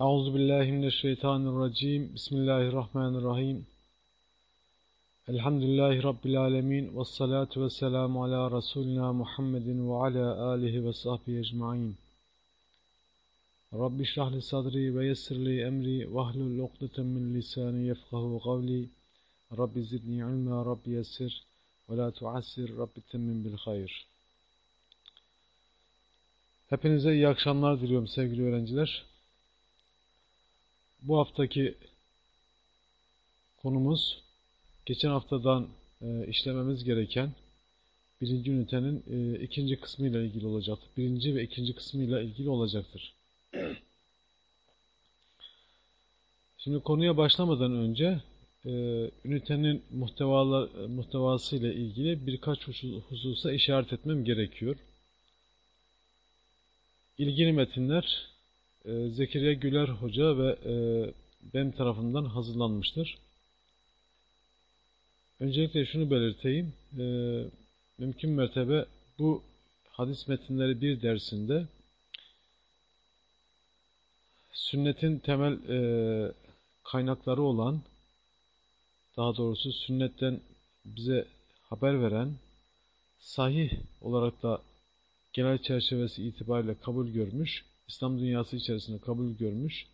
Euzu billahi mineşşeytanirracim. Bismillahirrahmanirrahim. Elhamdülillahi rabbil alamin ve salatu vesselamu ala rasulina Muhammedin ve ala alihi ve sahbihi ecmaîn. Rabbi şrah li sadri ve yessir li emri ve hlul ukdeten min lisani yefkahu kavli. Rabbi zidni ilma, Rabbi yessir ve la tuassir, Rabbi temmin bil hayr. Hepinize iyi akşamlar diliyorum sevgili öğrenciler. Bu haftaki konumuz geçen haftadan e, işlememiz gereken birinci ünitenin e, ikinci kısmıyla ilgili olacaktır. Birinci ve ikinci kısmıyla ilgili olacaktır. Şimdi konuya başlamadan önce e, ünitenin muhtevası ile ilgili birkaç hususa işaret etmem gerekiyor. İlgili metinler e, Zekeriya Güler Hoca ve e, benim tarafından hazırlanmıştır. Öncelikle şunu belirteyim. E, mümkün mertebe bu hadis metinleri bir dersinde sünnetin temel e, kaynakları olan daha doğrusu sünnetten bize haber veren sahih olarak da genel çerçevesi itibariyle kabul görmüş İslam dünyası içerisinde kabul görmüş,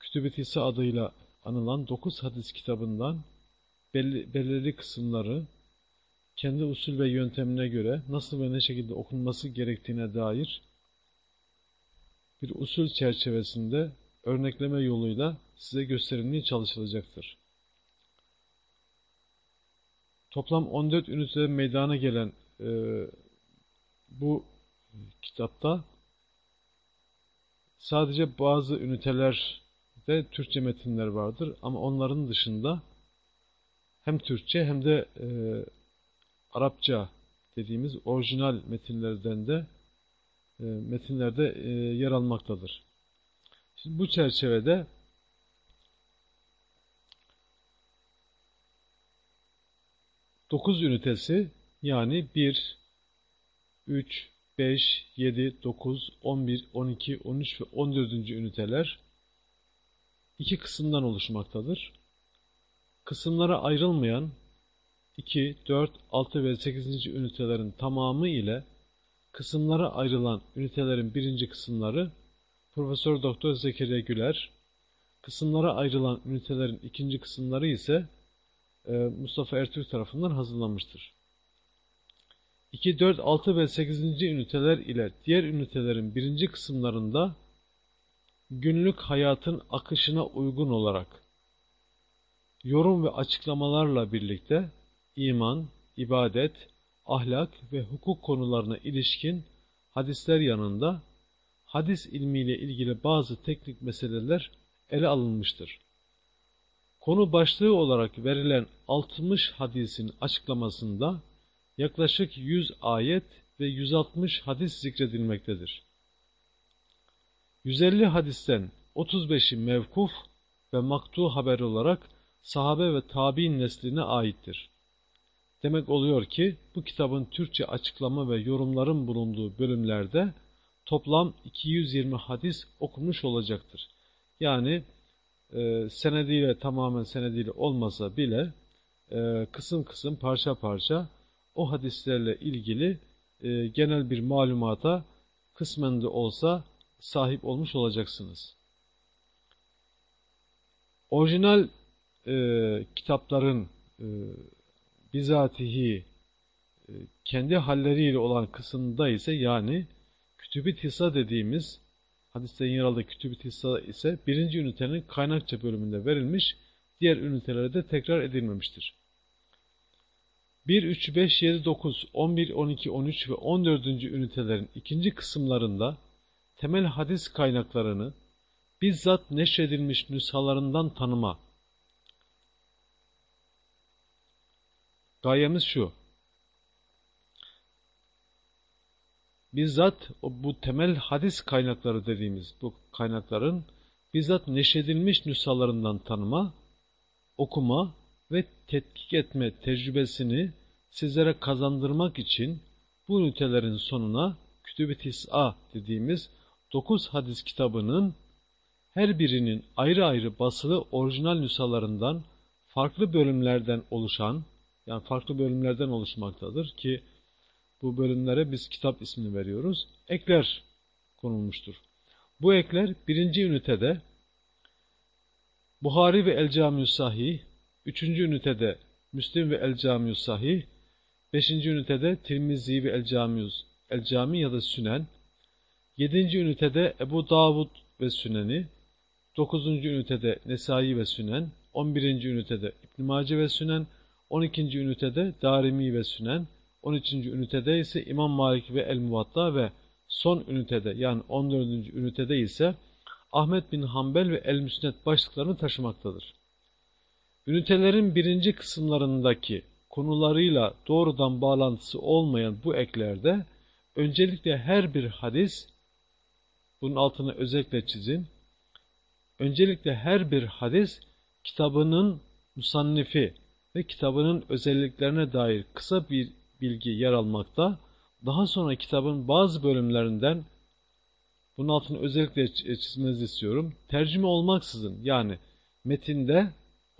Kütüb-i adıyla anılan 9 hadis kitabından belli, belirli kısımları kendi usul ve yöntemine göre nasıl ve ne şekilde okunması gerektiğine dair bir usul çerçevesinde örnekleme yoluyla size gösterilmeye çalışılacaktır. Toplam 14 ünitede meydana gelen e, bu kitapta sadece bazı ünitelerde Türkçe metinler vardır ama onların dışında hem Türkçe hem de e, Arapça dediğimiz orijinal metinlerden de e, metinlerde e, yer almaktadır. Şimdi bu çerçevede dokuz ünitesi yani 1, 3, 5, 7, 9, 11, 12, 13 ve 14. üniteler iki kısımdan oluşmaktadır. Kısımlara ayrılmayan 2, 4, 6 ve 8. ünitelerin tamamı ile kısımlara ayrılan ünitelerin birinci kısımları Profesör Doktor Zekeriya Güler, kısımlara ayrılan ünitelerin ikinci kısımları ise e, Mustafa Ertürk tarafından hazırlanmıştır. 2, 4, 6 ve 8. üniteler ile diğer ünitelerin birinci kısımlarında günlük hayatın akışına uygun olarak yorum ve açıklamalarla birlikte iman, ibadet, ahlak ve hukuk konularına ilişkin hadisler yanında hadis ilmiyle ilgili bazı teknik meseleler ele alınmıştır. Konu başlığı olarak verilen 60 hadisin açıklamasında yaklaşık 100 ayet ve 160 hadis zikredilmektedir. 150 hadisten 35'i mevkuf ve maktu haber olarak sahabe ve tabi'in nesline aittir. Demek oluyor ki bu kitabın Türkçe açıklama ve yorumların bulunduğu bölümlerde toplam 220 hadis okunmuş olacaktır. Yani e, senediyle tamamen senediyle olmasa bile e, kısım kısım parça parça o hadislerle ilgili e, genel bir malumata kısmen de olsa sahip olmuş olacaksınız. Orijinal e, kitapların e, bizatihi e, kendi halleriyle olan kısımda ise yani kütüb-i tisa dediğimiz hadiste yer aldığı kütüb-i ise birinci ünitenin kaynakça bölümünde verilmiş, diğer ünitelerde tekrar edilmemiştir. 1, 3, 5, 7, 9, 11, 12, 13 ve 14. ünitelerin ikinci kısımlarında temel hadis kaynaklarını bizzat neşredilmiş nüshalarından tanıma. Gayemiz şu. Bizzat bu temel hadis kaynakları dediğimiz bu kaynakların bizzat neşredilmiş nüshalarından tanıma, okuma ve tetkik etme tecrübesini sizlere kazandırmak için bu ünitelerin sonuna Kütüb-i Tis'a dediğimiz 9 hadis kitabının her birinin ayrı ayrı basılı orijinal nüshalarından farklı bölümlerden oluşan, yani farklı bölümlerden oluşmaktadır ki bu bölümlere biz kitap ismini veriyoruz. Ekler konulmuştur. Bu ekler birinci ünitede Buhari ve El Camiü Sahih, üçüncü ünitede Müslim ve El Camiü Sahih, beşinci ünitede Tirmizi ve El Camiü El Cami ya da Sünen, yedinci ünitede Ebu Davud ve Süneni, dokuzuncu ünitede Nesai ve Sünen, on birinci ünitede İbn Mace ve Sünen, on ikinci ünitede Darimi ve Sünen, on üçüncü ünitede ise İmam Malik ve El Muvatta ve son ünitede yani on dördüncü ünitede ise Ahmet bin Hanbel ve El Müsned başlıklarını taşımaktadır. Ünitelerin birinci kısımlarındaki konularıyla doğrudan bağlantısı olmayan bu eklerde öncelikle her bir hadis, bunun altını özellikle çizin, öncelikle her bir hadis kitabının musannifi ve kitabının özelliklerine dair kısa bir bilgi yer almakta, daha sonra kitabın bazı bölümlerinden bunun altını özellikle çizmenizi istiyorum. Tercüme olmaksızın yani metinde,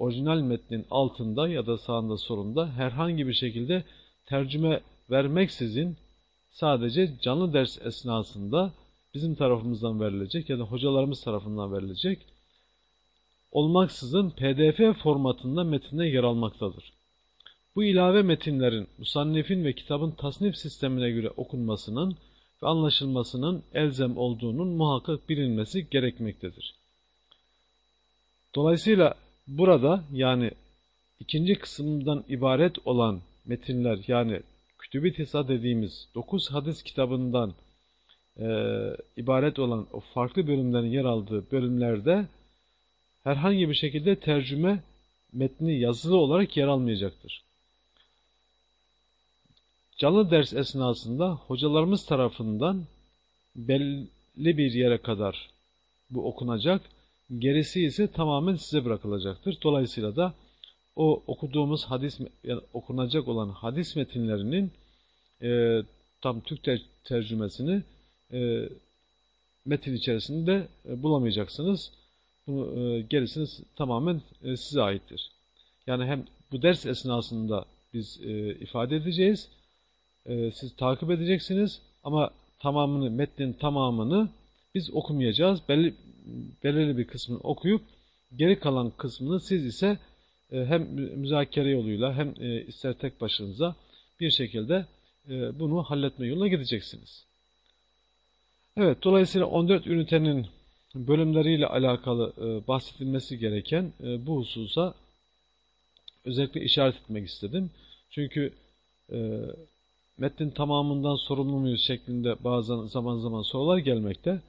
orijinal metnin altında ya da sağında solunda herhangi bir şekilde tercüme vermeksizin sadece canlı ders esnasında bizim tarafımızdan verilecek ya da hocalarımız tarafından verilecek olmaksızın pdf formatında metinde yer almaktadır. Bu ilave metinlerin musannifin ve kitabın tasnif sistemine göre okunmasının ve anlaşılmasının elzem olduğunun muhakkak bilinmesi gerekmektedir. Dolayısıyla burada yani ikinci kısımdan ibaret olan metinler yani Kütüb-i Tisa dediğimiz 9 hadis kitabından e, ibaret olan o farklı bölümlerin yer aldığı bölümlerde herhangi bir şekilde tercüme metni yazılı olarak yer almayacaktır. Canlı ders esnasında hocalarımız tarafından belli bir yere kadar bu okunacak. Gerisi ise tamamen size bırakılacaktır. Dolayısıyla da o okuduğumuz hadis yani okunacak olan hadis metinlerinin e, tam Türk ter tercümesini e, metin içerisinde e, bulamayacaksınız. Bunu, e, gerisini tamamen e, size aittir. Yani hem bu ders esnasında biz e, ifade edeceğiz e, siz takip edeceksiniz ama tamamını, metnin tamamını biz okumayacağız. Belli, belirli bir kısmını okuyup geri kalan kısmını siz ise e, hem müzakere yoluyla hem e, ister tek başınıza bir şekilde e, bunu halletme yoluna gideceksiniz. Evet, dolayısıyla 14 ünitenin bölümleriyle alakalı bahsedilmesi gereken bu hususa özellikle işaret etmek istedim. Çünkü metnin tamamından sorumlu muyuz şeklinde bazen zaman zaman sorular gelmekte.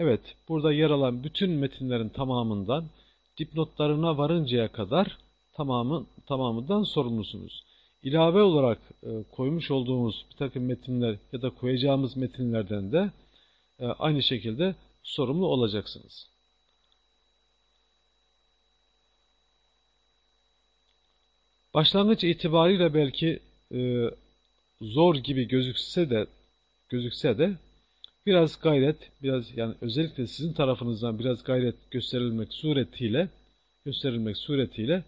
Evet, burada yer alan bütün metinlerin tamamından dipnotlarına varıncaya kadar tamamı, tamamından sorumlusunuz. İlave olarak e, koymuş olduğumuz bir takım metinler ya da koyacağımız metinlerden de e, aynı şekilde sorumlu olacaksınız. Başlangıç itibariyle belki e, zor gibi gözükse de gözükse de biraz gayret, biraz yani özellikle sizin tarafınızdan biraz gayret gösterilmek suretiyle gösterilmek suretiyle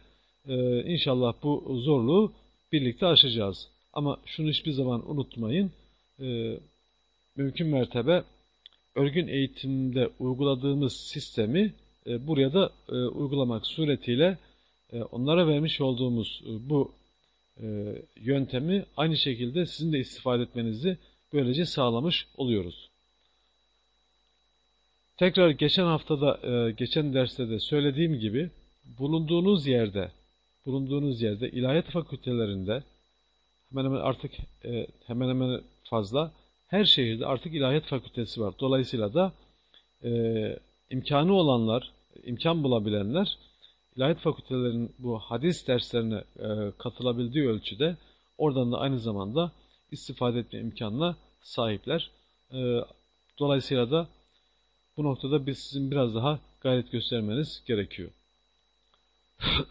e, inşallah bu zorluğu birlikte aşacağız. Ama şunu hiçbir zaman unutmayın. E, mümkün mertebe örgün eğitimde uyguladığımız sistemi e, buraya da e, uygulamak suretiyle e, onlara vermiş olduğumuz e, bu e, yöntemi aynı şekilde sizin de istifade etmenizi böylece sağlamış oluyoruz. Tekrar geçen haftada, e, geçen derste de söylediğim gibi bulunduğunuz yerde, bulunduğunuz yerde ilahiyat fakültelerinde hemen hemen artık e, hemen hemen fazla her şehirde artık ilahiyat fakültesi var. Dolayısıyla da e, imkanı olanlar, imkan bulabilenler ilahiyat fakültelerinin bu hadis derslerine e, katılabildiği ölçüde oradan da aynı zamanda istifade etme imkanına sahipler. E, dolayısıyla da bu noktada biz sizin biraz daha gayret göstermeniz gerekiyor.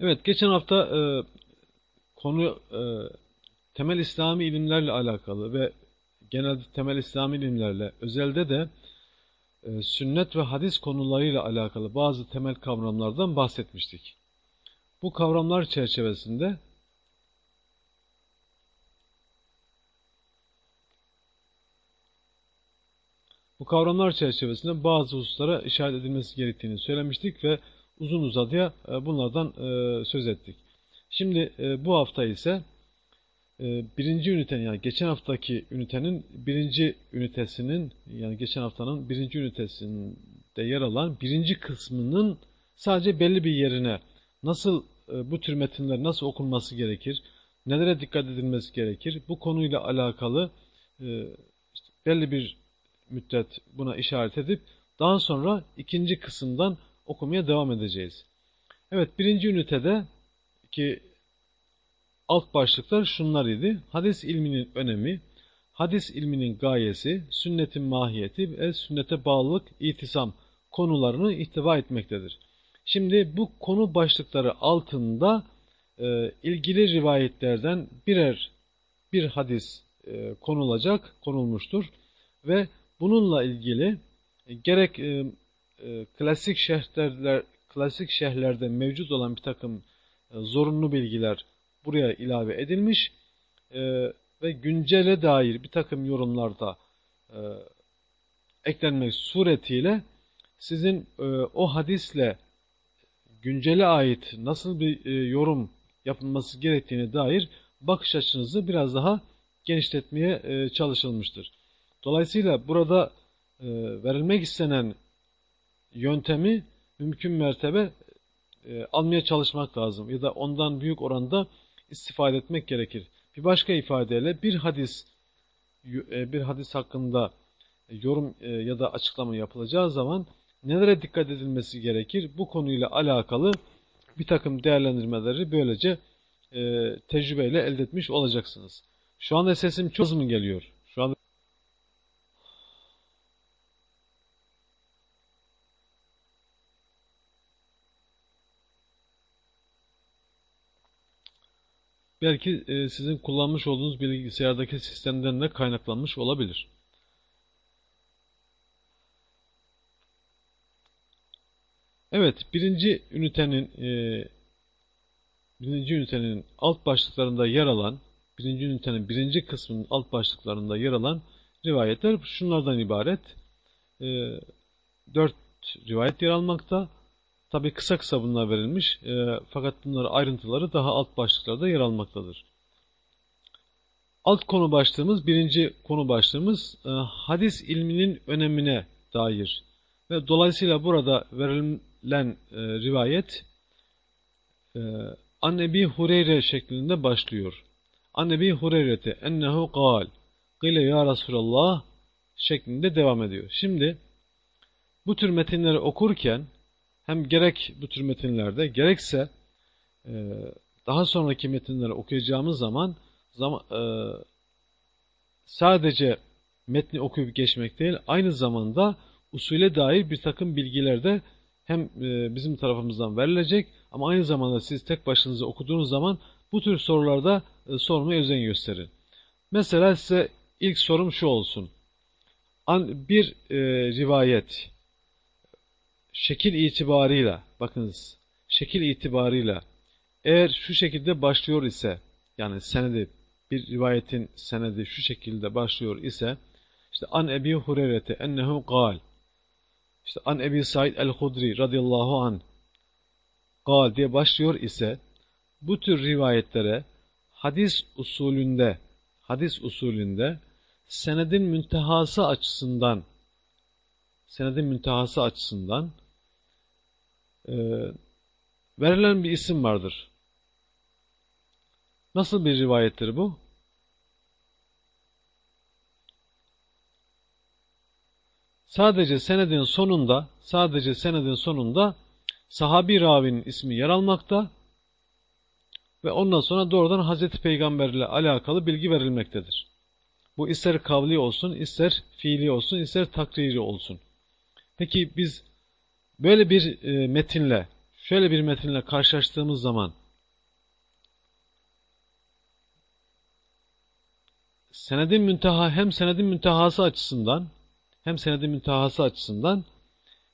evet, geçen hafta e, konu e, temel İslami ilimlerle alakalı ve genelde temel İslami ilimlerle, özelde de e, sünnet ve hadis konularıyla alakalı bazı temel kavramlardan bahsetmiştik. Bu kavramlar çerçevesinde bu kavramlar çerçevesinde bazı hususlara işaret edilmesi gerektiğini söylemiştik ve uzun uzadıya e, bunlardan e, söz ettik. Şimdi bu hafta ise birinci ünitenin yani geçen haftaki ünitenin birinci ünitesinin yani geçen haftanın birinci ünitesinde yer alan birinci kısmının sadece belli bir yerine nasıl e, bu tür metinler nasıl okunması gerekir, nelere dikkat edilmesi gerekir, bu konuyla alakalı e, belli bir müddet buna işaret edip daha sonra ikinci kısımdan okumaya devam edeceğiz. Evet birinci ünitede ki alt başlıklar şunlar idi. Hadis ilminin önemi, hadis ilminin gayesi, sünnetin mahiyeti ve sünnete bağlılık, itisam konularını ihtiva etmektedir. Şimdi bu konu başlıkları altında e, ilgili rivayetlerden birer bir hadis e, konulacak, konulmuştur ve bununla ilgili e, gerek e, e, klasik şehirler klasik şehirlerde mevcut olan bir takım e, zorunlu bilgiler buraya ilave edilmiş e, ve güncele dair bir takım yorumlarda e, eklenmek suretiyle sizin e, o hadisle güncele ait nasıl bir e, yorum yapılması gerektiğine dair bakış açınızı biraz daha genişletmeye e, çalışılmıştır. Dolayısıyla burada e, verilmek istenen yöntemi mümkün mertebe e, almaya çalışmak lazım ya da ondan büyük oranda istifade etmek gerekir. Bir başka ifadeyle bir hadis e, bir hadis hakkında yorum e, ya da açıklama yapılacağı zaman nelere dikkat edilmesi gerekir? Bu konuyla alakalı bir takım değerlendirmeleri böylece e, tecrübeyle elde etmiş olacaksınız. Şu anda sesim çok mı geliyor? Şu anda belki e, sizin kullanmış olduğunuz bilgisayardaki sistemden de kaynaklanmış olabilir. Evet, birinci ünitenin e, birinci ünitenin alt başlıklarında yer alan, birinci ünitenin birinci kısmının alt başlıklarında yer alan rivayetler şunlardan ibaret. E, dört rivayet yer almakta. Tabi kısa kısa bunlar verilmiş e, fakat bunların ayrıntıları daha alt başlıklarda yer almaktadır. Alt konu başlığımız, birinci konu başlığımız e, hadis ilminin önemine dair ve dolayısıyla burada verilen e, rivayet e, Annebi Hureyre şeklinde başlıyor. Annebi Hureyre'te ennehu kal gile ya Resulallah şeklinde devam ediyor. Şimdi bu tür metinleri okurken hem gerek bu tür metinlerde gerekse e, daha sonraki metinleri okuyacağımız zaman, zaman e, sadece metni okuyup geçmek değil, aynı zamanda usule dair bir takım bilgiler de hem e, bizim tarafımızdan verilecek ama aynı zamanda siz tek başınıza okuduğunuz zaman bu tür sorularda e, sormaya özen gösterin. Mesela size ilk sorum şu olsun. An, bir e, rivayet şekil itibarıyla, bakınız, şekil itibarıyla eğer şu şekilde başlıyor ise, yani senedi, bir rivayetin senedi şu şekilde başlıyor ise, işte an Ebi Hureyre'te ennehu gal, işte an Ebi Said el-Hudri radıyallahu an gal diye başlıyor ise, bu tür rivayetlere hadis usulünde, hadis usulünde senedin müntehası açısından senedin müntehası açısından e, verilen bir isim vardır. Nasıl bir rivayettir bu? Sadece senedin sonunda, sadece senedin sonunda sahabi ravinin ismi yer almakta ve ondan sonra doğrudan Hazreti Peygamber ile alakalı bilgi verilmektedir. Bu ister kavli olsun, ister fiili olsun, ister takriri olsun. Peki biz Böyle bir e, metinle, şöyle bir metinle karşılaştığımız zaman senedin münteha hem senedin müntehası açısından hem senedin müntehası açısından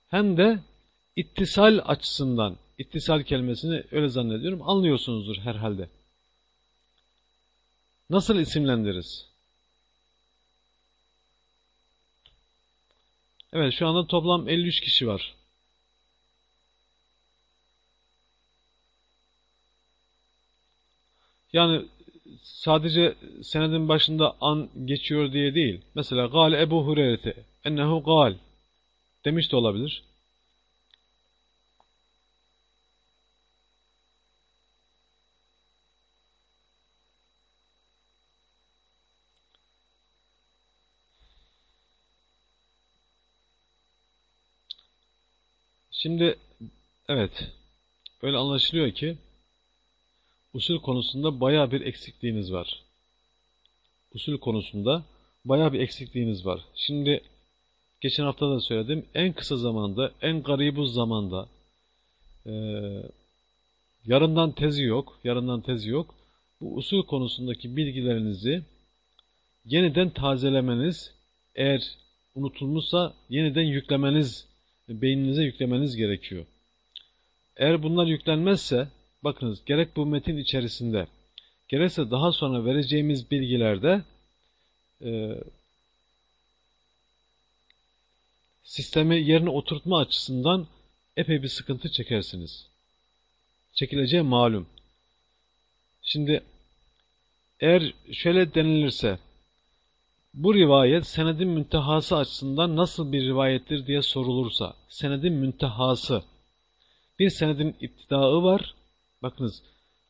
hem de ittisal açısından ittisal kelimesini öyle zannediyorum anlıyorsunuzdur herhalde. Nasıl isimlendiririz? Evet şu anda toplam 53 kişi var. Yani sadece senedin başında an geçiyor diye değil. Mesela gal Ebu Hureyre ennehu gal demiş de olabilir. Şimdi evet öyle anlaşılıyor ki usul konusunda baya bir eksikliğiniz var. Usul konusunda baya bir eksikliğiniz var. Şimdi geçen hafta da söyledim. En kısa zamanda, en garibuz zamanda e, yarından tezi yok. Yarından tezi yok. Bu usul konusundaki bilgilerinizi yeniden tazelemeniz, eğer unutulmuşsa yeniden yüklemeniz, beyninize yüklemeniz gerekiyor. Eğer bunlar yüklenmezse Bakınız gerek bu metin içerisinde gerekse daha sonra vereceğimiz bilgilerde e, sistemi yerine oturtma açısından epey bir sıkıntı çekersiniz. Çekileceği malum. Şimdi eğer şöyle denilirse bu rivayet senedin müntehası açısından nasıl bir rivayettir diye sorulursa senedin müntehası bir senedin iptidaı var Bakınız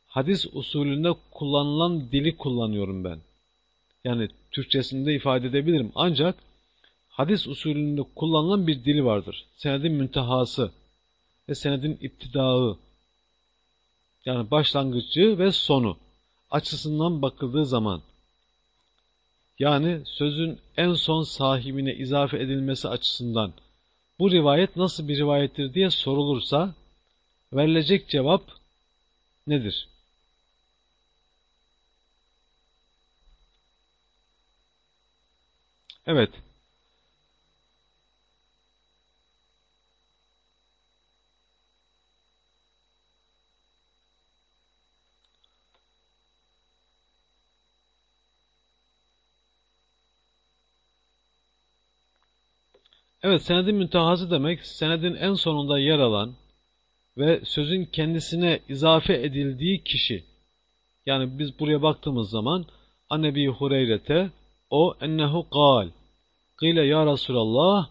hadis usulünde kullanılan dili kullanıyorum ben. Yani Türkçesinde ifade edebilirim. Ancak hadis usulünde kullanılan bir dili vardır. Senedin müntehası ve senedin iptidağı. Yani başlangıcı ve sonu açısından bakıldığı zaman yani sözün en son sahibine izafe edilmesi açısından bu rivayet nasıl bir rivayettir diye sorulursa verilecek cevap nedir? Evet. Evet, senedin müntehası demek, senedin en sonunda yer alan, ve sözün kendisine izafe edildiği kişi. Yani biz buraya baktığımız zaman Annebi Hureyre'te o ennehu gal. Gile ya Resulallah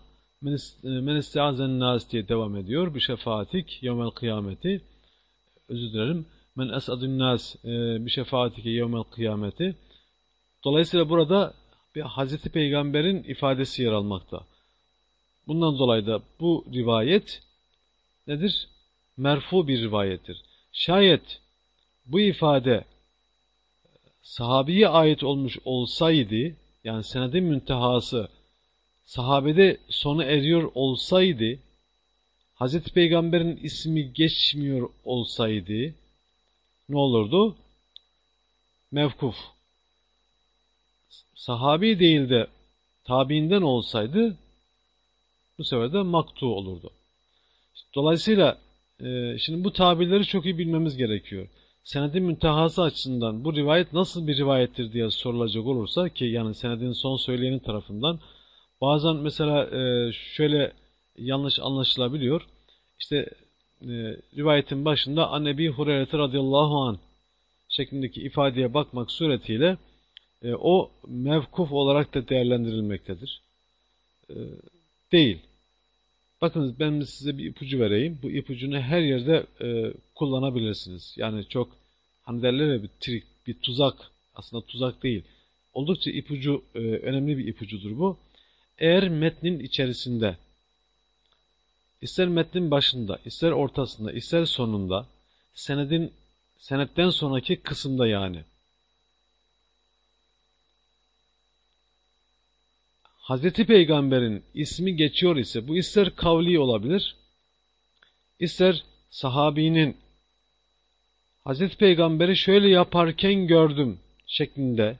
men istiazen nas diye devam ediyor. Bir şefaatik yevmel kıyameti. Özür dilerim. Men esadun nas e, bir şefaatike yevmel kıyameti. Dolayısıyla burada bir Hazreti Peygamber'in ifadesi yer almakta. Bundan dolayı da bu rivayet nedir? Merfu bir rivayettir. Şayet bu ifade sahabiye ait olmuş olsaydı, yani senedin müntehası sahabede sonu eriyor olsaydı, Hz. Peygamber'in ismi geçmiyor olsaydı, ne olurdu? Mevkuf. Sahabi değil de tabiinden olsaydı, bu sefer de maktu olurdu. Dolayısıyla e, şimdi bu tabirleri çok iyi bilmemiz gerekiyor. Senedin müntehası açısından bu rivayet nasıl bir rivayettir diye sorulacak olursa ki yani senedin son söyleyenin tarafından bazen mesela e, şöyle yanlış anlaşılabiliyor. İşte e, rivayetin başında Annebi Hureyre radıyallahu an şeklindeki ifadeye bakmak suretiyle e, o mevkuf olarak da değerlendirilmektedir. Değil. Bakınız ben size bir ipucu vereyim. Bu ipucunu her yerde e, kullanabilirsiniz. Yani çok hani derler ya bir trik, bir tuzak. Aslında tuzak değil. Oldukça ipucu, e, önemli bir ipucudur bu. Eğer metnin içerisinde ister metnin başında, ister ortasında, ister sonunda senedin senetten sonraki kısımda yani Hazreti Peygamber'in ismi geçiyor ise bu ister kavli olabilir, ister sahabinin Hazreti Peygamber'i şöyle yaparken gördüm şeklinde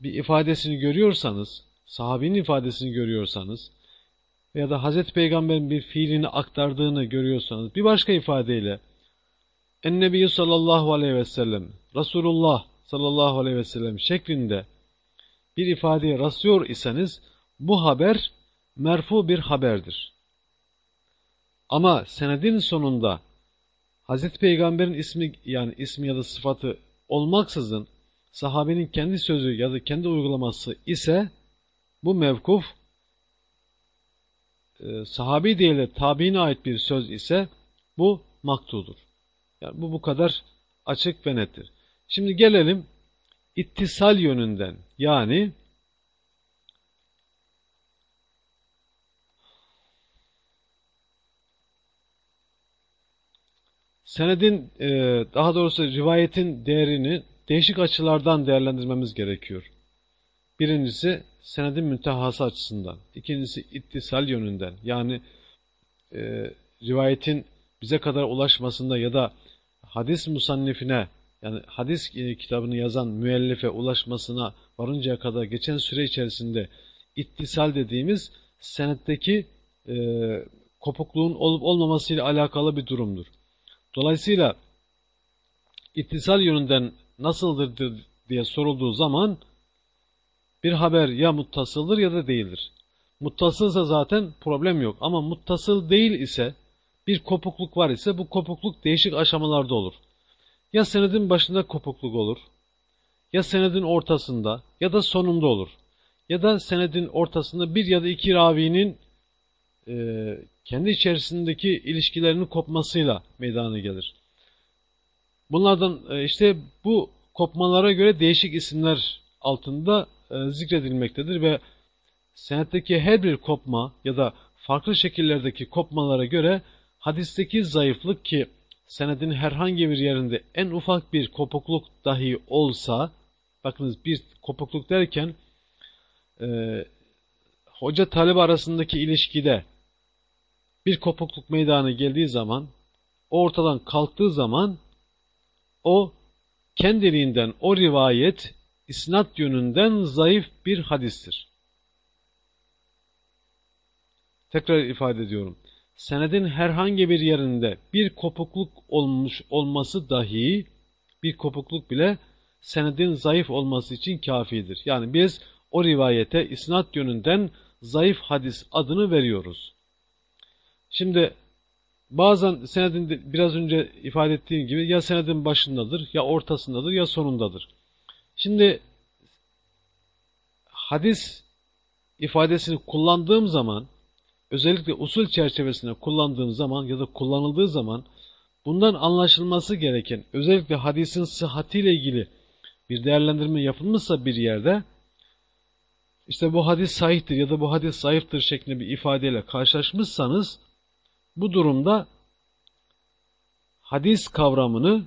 bir ifadesini görüyorsanız, sahabinin ifadesini görüyorsanız veya da Hazreti Peygamber'in bir fiilini aktardığını görüyorsanız bir başka ifadeyle Ennebi sallallahu aleyhi ve sellem Resulullah sallallahu aleyhi ve sellem şeklinde bir ifadeye rastlıyor iseniz bu haber merfu bir haberdir. Ama senedin sonunda Hazreti Peygamber'in ismi yani ismi ya da sıfatı olmaksızın sahabenin kendi sözü ya da kendi uygulaması ise bu mevkuf e, sahabi değil de tabiine ait bir söz ise bu maktudur. Yani bu bu kadar açık ve nettir. Şimdi gelelim ittisal yönünden yani senedin e, daha doğrusu rivayetin değerini değişik açılardan değerlendirmemiz gerekiyor. Birincisi senedin müntehası açısından. İkincisi ittisal yönünden. Yani e, rivayetin bize kadar ulaşmasında ya da hadis musannifine yani hadis e, kitabını yazan müellife ulaşmasına varıncaya kadar geçen süre içerisinde ittisal dediğimiz senetteki e, kopukluğun olup olmamasıyla alakalı bir durumdur. Dolayısıyla ittisal yönünden nasıldır diye sorulduğu zaman bir haber ya muttasıldır ya da değildir. Muttasılsa zaten problem yok ama muttasıl değil ise bir kopukluk var ise bu kopukluk değişik aşamalarda olur. Ya senedin başında kopukluk olur, ya senedin ortasında ya da sonunda olur. Ya da senedin ortasında bir ya da iki ravinin e, kendi içerisindeki ilişkilerinin kopmasıyla meydana gelir. Bunlardan e, işte bu kopmalara göre değişik isimler altında e, zikredilmektedir ve senetteki her bir kopma ya da farklı şekillerdeki kopmalara göre hadisteki zayıflık ki senedin herhangi bir yerinde en ufak bir kopukluk dahi olsa bakınız bir kopukluk derken e, hoca talep arasındaki ilişkide bir kopukluk meydana geldiği zaman ortadan kalktığı zaman o kendiliğinden o rivayet isnat yönünden zayıf bir hadistir. Tekrar ifade ediyorum. Senedin herhangi bir yerinde bir kopukluk olmuş olması dahi bir kopukluk bile senedin zayıf olması için kafidir. Yani biz o rivayete isnat yönünden zayıf hadis adını veriyoruz. Şimdi bazen senedin biraz önce ifade ettiğim gibi ya senedin başındadır, ya ortasındadır, ya sonundadır. Şimdi hadis ifadesini kullandığım zaman özellikle usul çerçevesinde kullandığım zaman ya da kullanıldığı zaman bundan anlaşılması gereken özellikle hadisin sıhhatiyle ilgili bir değerlendirme yapılmışsa bir yerde işte bu hadis sahihtir ya da bu hadis zayıftır şeklinde bir ifadeyle karşılaşmışsanız bu durumda hadis kavramını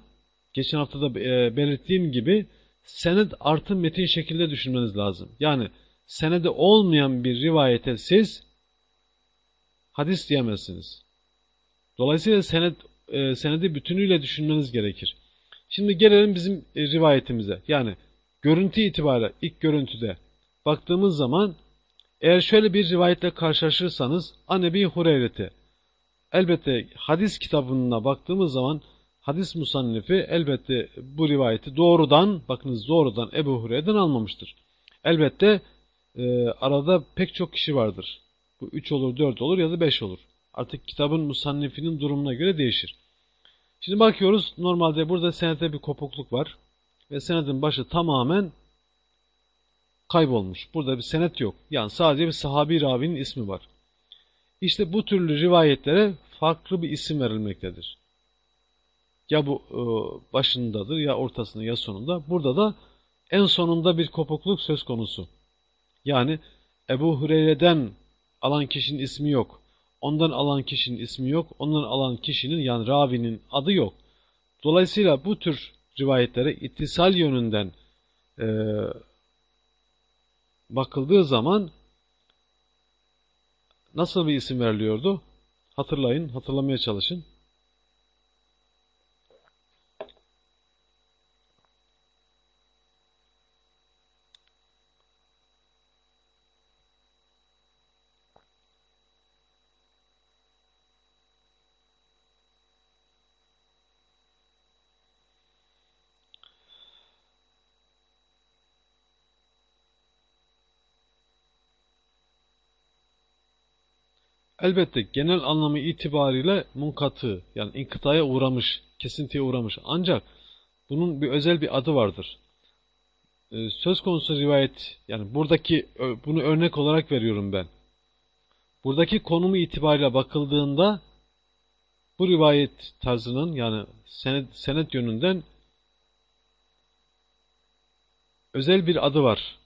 geçen hafta da e, belirttiğim gibi senet artı metin şekilde düşünmeniz lazım. Yani senede olmayan bir rivayete siz hadis diyemezsiniz. Dolayısıyla senet, e, senedi bütünüyle düşünmeniz gerekir. Şimdi gelelim bizim e, rivayetimize. Yani görüntü itibariyle ilk görüntüde baktığımız zaman eğer şöyle bir rivayetle karşılaşırsanız Anebi Hureyret'e elbette hadis kitabına baktığımız zaman hadis musannifi elbette bu rivayeti doğrudan, bakınız doğrudan Ebu Hureyre'den almamıştır. Elbette e, arada pek çok kişi vardır. Bu üç olur, dört olur ya da beş olur. Artık kitabın musannifinin durumuna göre değişir. Şimdi bakıyoruz normalde burada senete bir kopukluk var. Ve senedin başı tamamen kaybolmuş. Burada bir senet yok. Yani sadece bir sahabi ravinin ismi var. İşte bu türlü rivayetlere farklı bir isim verilmektedir. Ya bu e, başındadır ya ortasında ya sonunda. Burada da en sonunda bir kopukluk söz konusu. Yani Ebu Hureyre'den alan kişinin ismi yok. Ondan alan kişinin ismi yok. Ondan alan kişinin yani ravinin adı yok. Dolayısıyla bu tür rivayetlere ittisal yönünden e, bakıldığı zaman nasıl bir isim veriliyordu? Hatırlayın, hatırlamaya çalışın. Elbette genel anlamı itibariyle munkatı yani inkıtaya uğramış, kesintiye uğramış. Ancak bunun bir özel bir adı vardır. Ee, söz konusu rivayet yani buradaki bunu örnek olarak veriyorum ben. Buradaki konumu itibariyle bakıldığında bu rivayet tarzının yani senet, senet yönünden özel bir adı var.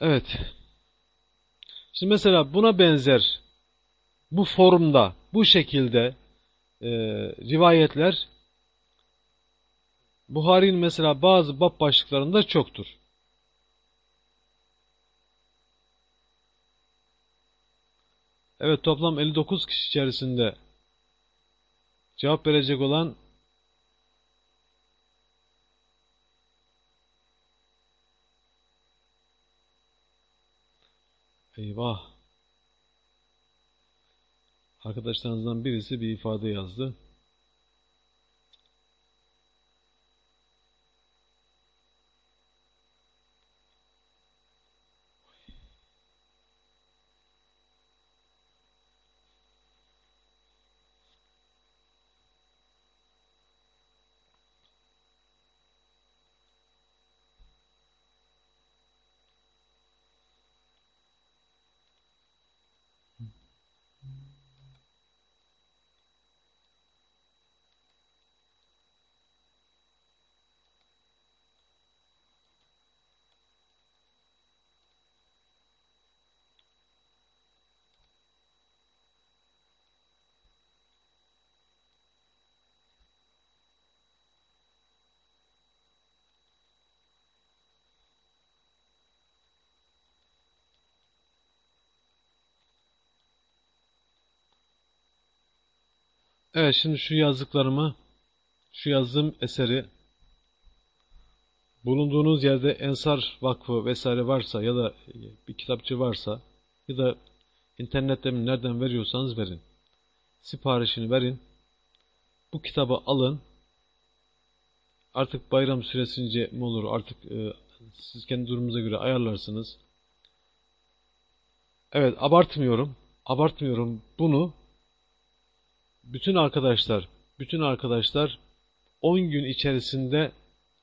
Evet. Şimdi mesela buna benzer bu forumda, bu şekilde e, rivayetler Buhari'nin mesela bazı bab başlıklarında çoktur. Evet toplam 59 kişi içerisinde cevap verecek olan Eyvah. Arkadaşlarınızdan birisi bir ifade yazdı. Evet şimdi şu yazdıklarımı, şu yazdığım eseri bulunduğunuz yerde Ensar Vakfı vesaire varsa ya da bir kitapçı varsa ya da internette mi nereden veriyorsanız verin. Siparişini verin. Bu kitabı alın. Artık bayram süresince mi olur artık e, siz kendi durumunuza göre ayarlarsınız. Evet abartmıyorum. Abartmıyorum. Bunu bütün arkadaşlar, bütün arkadaşlar 10 gün içerisinde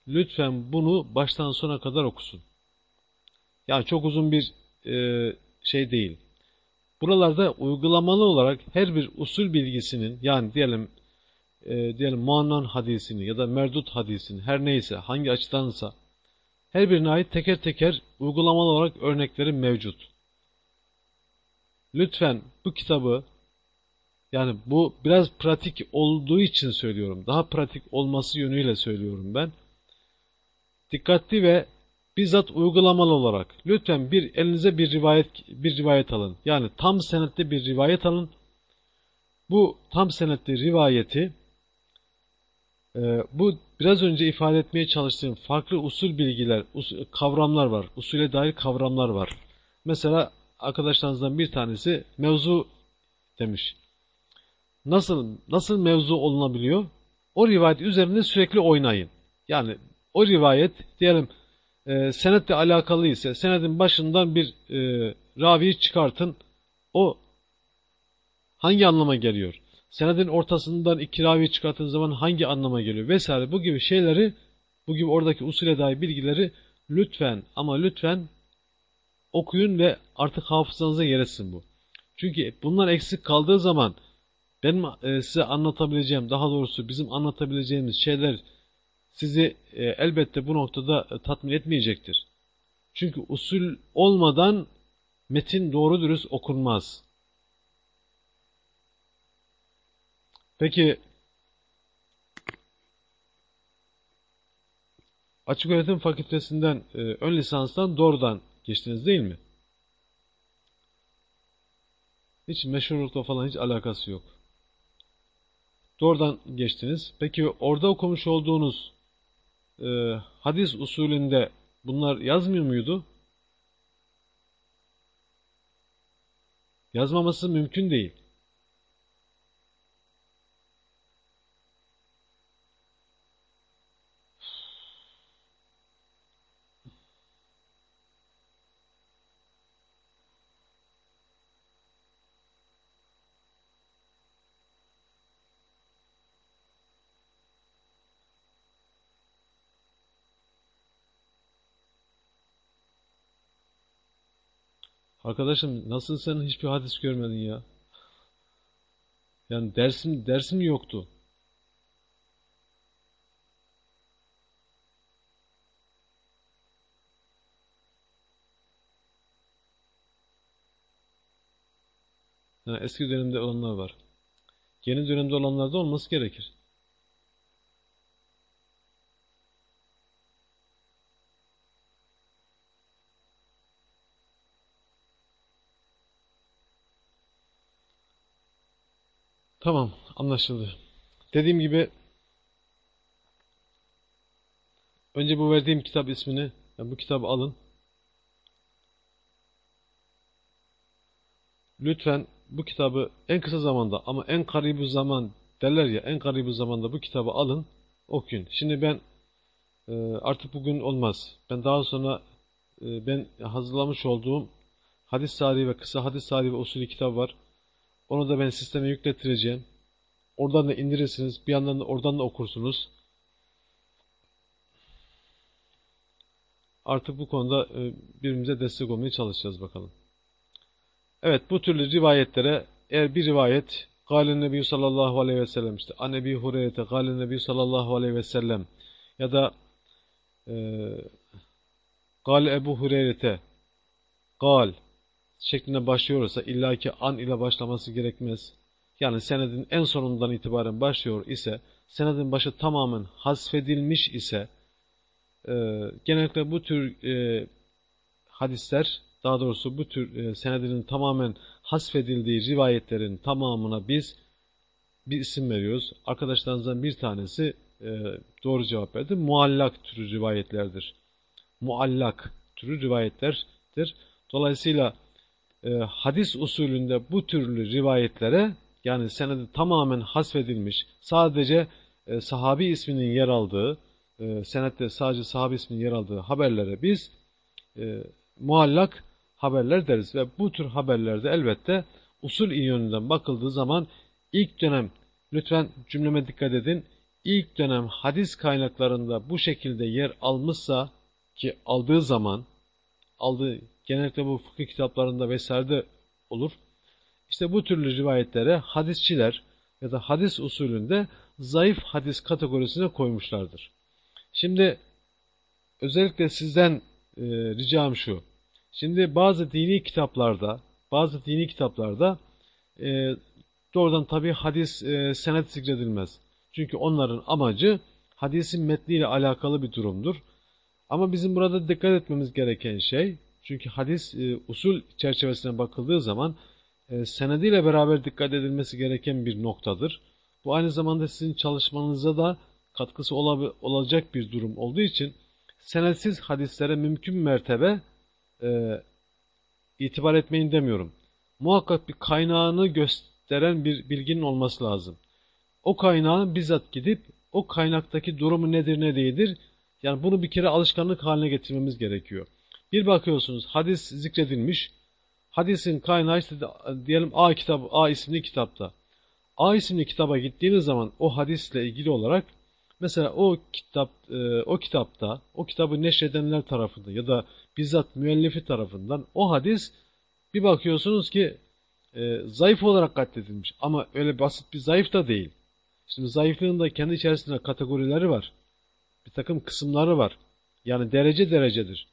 lütfen bunu baştan sona kadar okusun. Yani çok uzun bir e, şey değil. Buralarda uygulamalı olarak her bir usul bilgisinin yani diyelim e, diyelim muannan hadisini ya da merdut hadisini her neyse hangi açıdansa her birine ait teker teker uygulamalı olarak örnekleri mevcut. Lütfen bu kitabı yani bu biraz pratik olduğu için söylüyorum. Daha pratik olması yönüyle söylüyorum ben. Dikkatli ve bizzat uygulamalı olarak lütfen bir elinize bir rivayet bir rivayet alın. Yani tam senetli bir rivayet alın. Bu tam senetli rivayeti e, bu biraz önce ifade etmeye çalıştığım farklı usul bilgiler, kavramlar var. Usule dair kavramlar var. Mesela arkadaşlarınızdan bir tanesi mevzu demiş nasıl nasıl mevzu olunabiliyor? O rivayet üzerinde sürekli oynayın. Yani o rivayet diyelim e, senetle alakalı ise senedin başından bir e, raviyi çıkartın. O hangi anlama geliyor? Senedin ortasından iki ravi çıkarttığın zaman hangi anlama geliyor? Vesaire bu gibi şeyleri bu gibi oradaki usule dair bilgileri lütfen ama lütfen okuyun ve artık hafızanıza yer etsin bu. Çünkü bunlar eksik kaldığı zaman benim e, size anlatabileceğim, daha doğrusu bizim anlatabileceğimiz şeyler sizi e, elbette bu noktada e, tatmin etmeyecektir. Çünkü usul olmadan metin doğru dürüst okunmaz. Peki Açık Öğretim Fakültesinden ön lisanstan doğrudan geçtiniz değil mi? Hiç meşhurlukla falan hiç alakası yok. Doğrudan geçtiniz. Peki orada okumuş olduğunuz e, hadis usulünde bunlar yazmıyor muydu? Yazmaması mümkün değil. Arkadaşım nasıl sen hiçbir hadis görmedin ya? Yani dersim dersim yoktu. Yani eski dönemde olanlar var. Yeni dönemde olanlar da olması gerekir. Tamam, anlaşıldı. Dediğim gibi önce bu verdiğim kitap ismini, yani bu kitabı alın. Lütfen bu kitabı en kısa zamanda ama en karibu zaman derler ya en karibu zamanda bu kitabı alın okuyun. Şimdi ben e, artık bugün olmaz. Ben daha sonra e, ben hazırlamış olduğum hadis tarihi ve kısa hadis tarihi ve usulü kitap var. Onu da ben sisteme yükletireceğim. Oradan da indirirsiniz. Bir yandan da oradan da okursunuz. Artık bu konuda e, birbirimize destek olmaya çalışacağız bakalım. Evet bu türlü rivayetlere eğer bir rivayet Gâlen Nebi sallallahu aleyhi ve sellem işte An Ebi Hureyre'te Gâlen Nebi sallallahu aleyhi ve sellem ya da e, Gâle Ebu Hureyre'te Gal şeklinde başlıyorsa illaki an ile başlaması gerekmez. Yani senedin en sonundan itibaren başlıyor ise senedin başı tamamen hasfedilmiş ise e, genellikle bu tür e, hadisler daha doğrusu bu tür e, senedinin tamamen hasfedildiği rivayetlerin tamamına biz bir isim veriyoruz. Arkadaşlarınızdan bir tanesi e, doğru cevap verdi. Muallak türü rivayetlerdir. Muallak türü rivayetlerdir. Dolayısıyla e, hadis usulünde bu türlü rivayetlere yani senedi tamamen hasfedilmiş sadece e, sahabi isminin yer aldığı e, senette sadece sahabi isminin yer aldığı haberlere biz e, muallak haberler deriz. Ve bu tür haberlerde elbette usul yönünden bakıldığı zaman ilk dönem, lütfen cümleme dikkat edin, ilk dönem hadis kaynaklarında bu şekilde yer almışsa ki aldığı zaman, aldığı genellikle bu fıkıh kitaplarında vesairede olur. İşte bu türlü rivayetlere hadisçiler ya da hadis usulünde zayıf hadis kategorisine koymuşlardır. Şimdi özellikle sizden e, ricam şu. Şimdi bazı dini kitaplarda, bazı dini kitaplarda e, doğrudan tabi hadis e, senet zikredilmez. Çünkü onların amacı hadisin metniyle alakalı bir durumdur. Ama bizim burada dikkat etmemiz gereken şey, çünkü hadis e, usul çerçevesine bakıldığı zaman e, senediyle beraber dikkat edilmesi gereken bir noktadır. Bu aynı zamanda sizin çalışmanıza da katkısı olacak bir durum olduğu için senetsiz hadislere mümkün mertebe e, itibar etmeyin demiyorum. Muhakkak bir kaynağını gösteren bir bilginin olması lazım. O kaynağı bizzat gidip o kaynaktaki durumu nedir ne değildir yani bunu bir kere alışkanlık haline getirmemiz gerekiyor. Bir bakıyorsunuz hadis zikredilmiş. Hadisin kaynağı işte diyelim A kitap A isimli kitapta. A isimli kitaba gittiğiniz zaman o hadisle ilgili olarak mesela o kitap e, o kitapta o kitabı neşredenler tarafından ya da bizzat müellifi tarafından o hadis bir bakıyorsunuz ki e, zayıf olarak katledilmiş. Ama öyle basit bir zayıf da değil. Şimdi zayıflığın da kendi içerisinde kategorileri var. Bir takım kısımları var. Yani derece derecedir.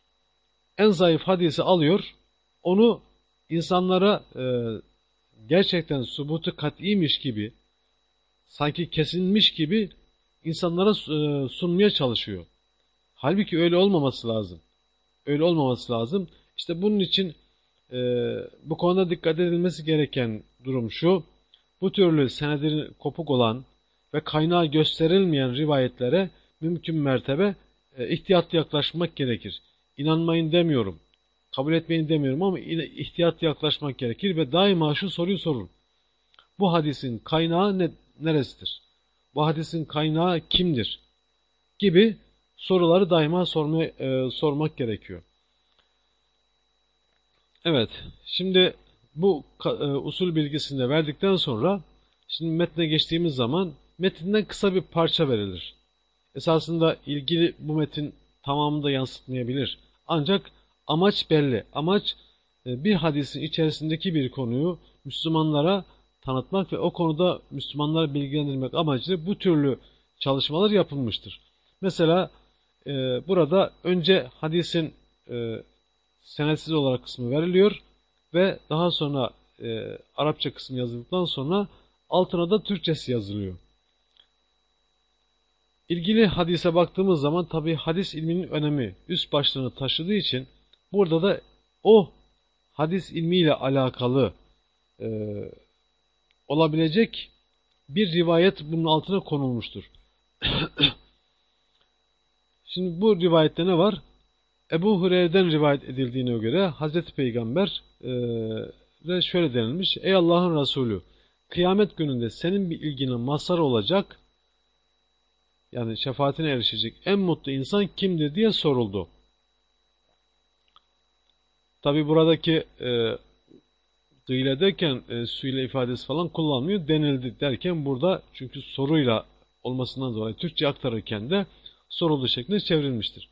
En zayıf hadisi alıyor, onu insanlara e, gerçekten subutu kat'iymiş gibi, sanki kesilmiş gibi insanlara e, sunmaya çalışıyor. Halbuki öyle olmaması lazım. Öyle olmaması lazım. İşte bunun için e, bu konuda dikkat edilmesi gereken durum şu. Bu türlü senedin kopuk olan ve kaynağı gösterilmeyen rivayetlere mümkün mertebe e, ihtiyatlı yaklaşmak gerekir. İnanmayın demiyorum. Kabul etmeyin demiyorum ama ihtiyatlı yaklaşmak gerekir ve daima şu soruyu sorun. Bu hadisin kaynağı ne, neresidir? Bu hadisin kaynağı kimdir? Gibi soruları daima sormaya, e, sormak gerekiyor. Evet, şimdi bu e, usul bilgisini de verdikten sonra şimdi metne geçtiğimiz zaman metinden kısa bir parça verilir. Esasında ilgili bu metin tamamını da yansıtmayabilir. Ancak amaç belli. Amaç e, bir hadisin içerisindeki bir konuyu Müslümanlara tanıtmak ve o konuda Müslümanları bilgilendirmek amacıyla bu türlü çalışmalar yapılmıştır. Mesela e, burada önce hadisin e, senetsiz olarak kısmı veriliyor ve daha sonra e, Arapça kısmı yazıldıktan sonra altına da Türkçesi yazılıyor. İlgili hadise baktığımız zaman tabi hadis ilminin önemi üst başlığını taşıdığı için burada da o hadis ilmiyle alakalı e, olabilecek bir rivayet bunun altına konulmuştur. Şimdi bu rivayette ne var? Ebu Hureyre'den rivayet edildiğine göre Hazreti Peygamber e, şöyle denilmiş. Ey Allah'ın Resulü kıyamet gününde senin bir ilgine mazhar olacak yani şefaatine erişecek en mutlu insan kimdir diye soruldu. Tabi buradaki e, gıyle derken e, suyla ifadesi falan kullanmıyor. Denildi derken burada çünkü soruyla olmasından dolayı Türkçe aktarırken de soruldu şeklinde çevrilmiştir.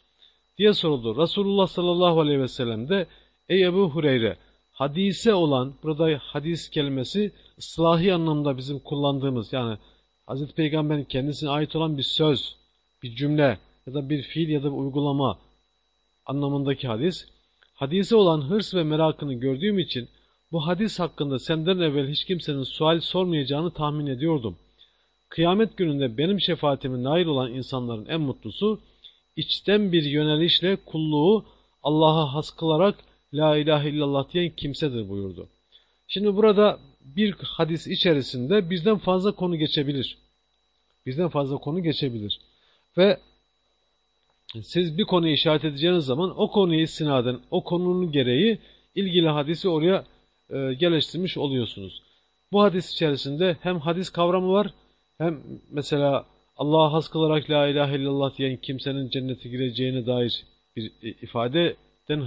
Diye soruldu. Resulullah sallallahu aleyhi ve sellem de Ey Ebu Hureyre hadise olan burada hadis kelimesi ıslahi anlamda bizim kullandığımız yani Hazreti Peygamber'in kendisine ait olan bir söz, bir cümle ya da bir fiil ya da bir uygulama anlamındaki hadis. Hadise olan hırs ve merakını gördüğüm için bu hadis hakkında senden evvel hiç kimsenin sual sormayacağını tahmin ediyordum. Kıyamet gününde benim şefaatime nail olan insanların en mutlusu, içten bir yönelişle kulluğu Allah'a has kılarak La ilahe illallah diyen kimsedir buyurdu. Şimdi burada bir hadis içerisinde bizden fazla konu geçebilir. Bizden fazla konu geçebilir. Ve siz bir konuyu işaret edeceğiniz zaman o konuyu istinaden, o konunun gereği ilgili hadisi oraya e, geliştirmiş oluyorsunuz. Bu hadis içerisinde hem hadis kavramı var, hem mesela Allah'a has kılarak la ilahe illallah diyen kimsenin cennete gireceğine dair bir ifadeden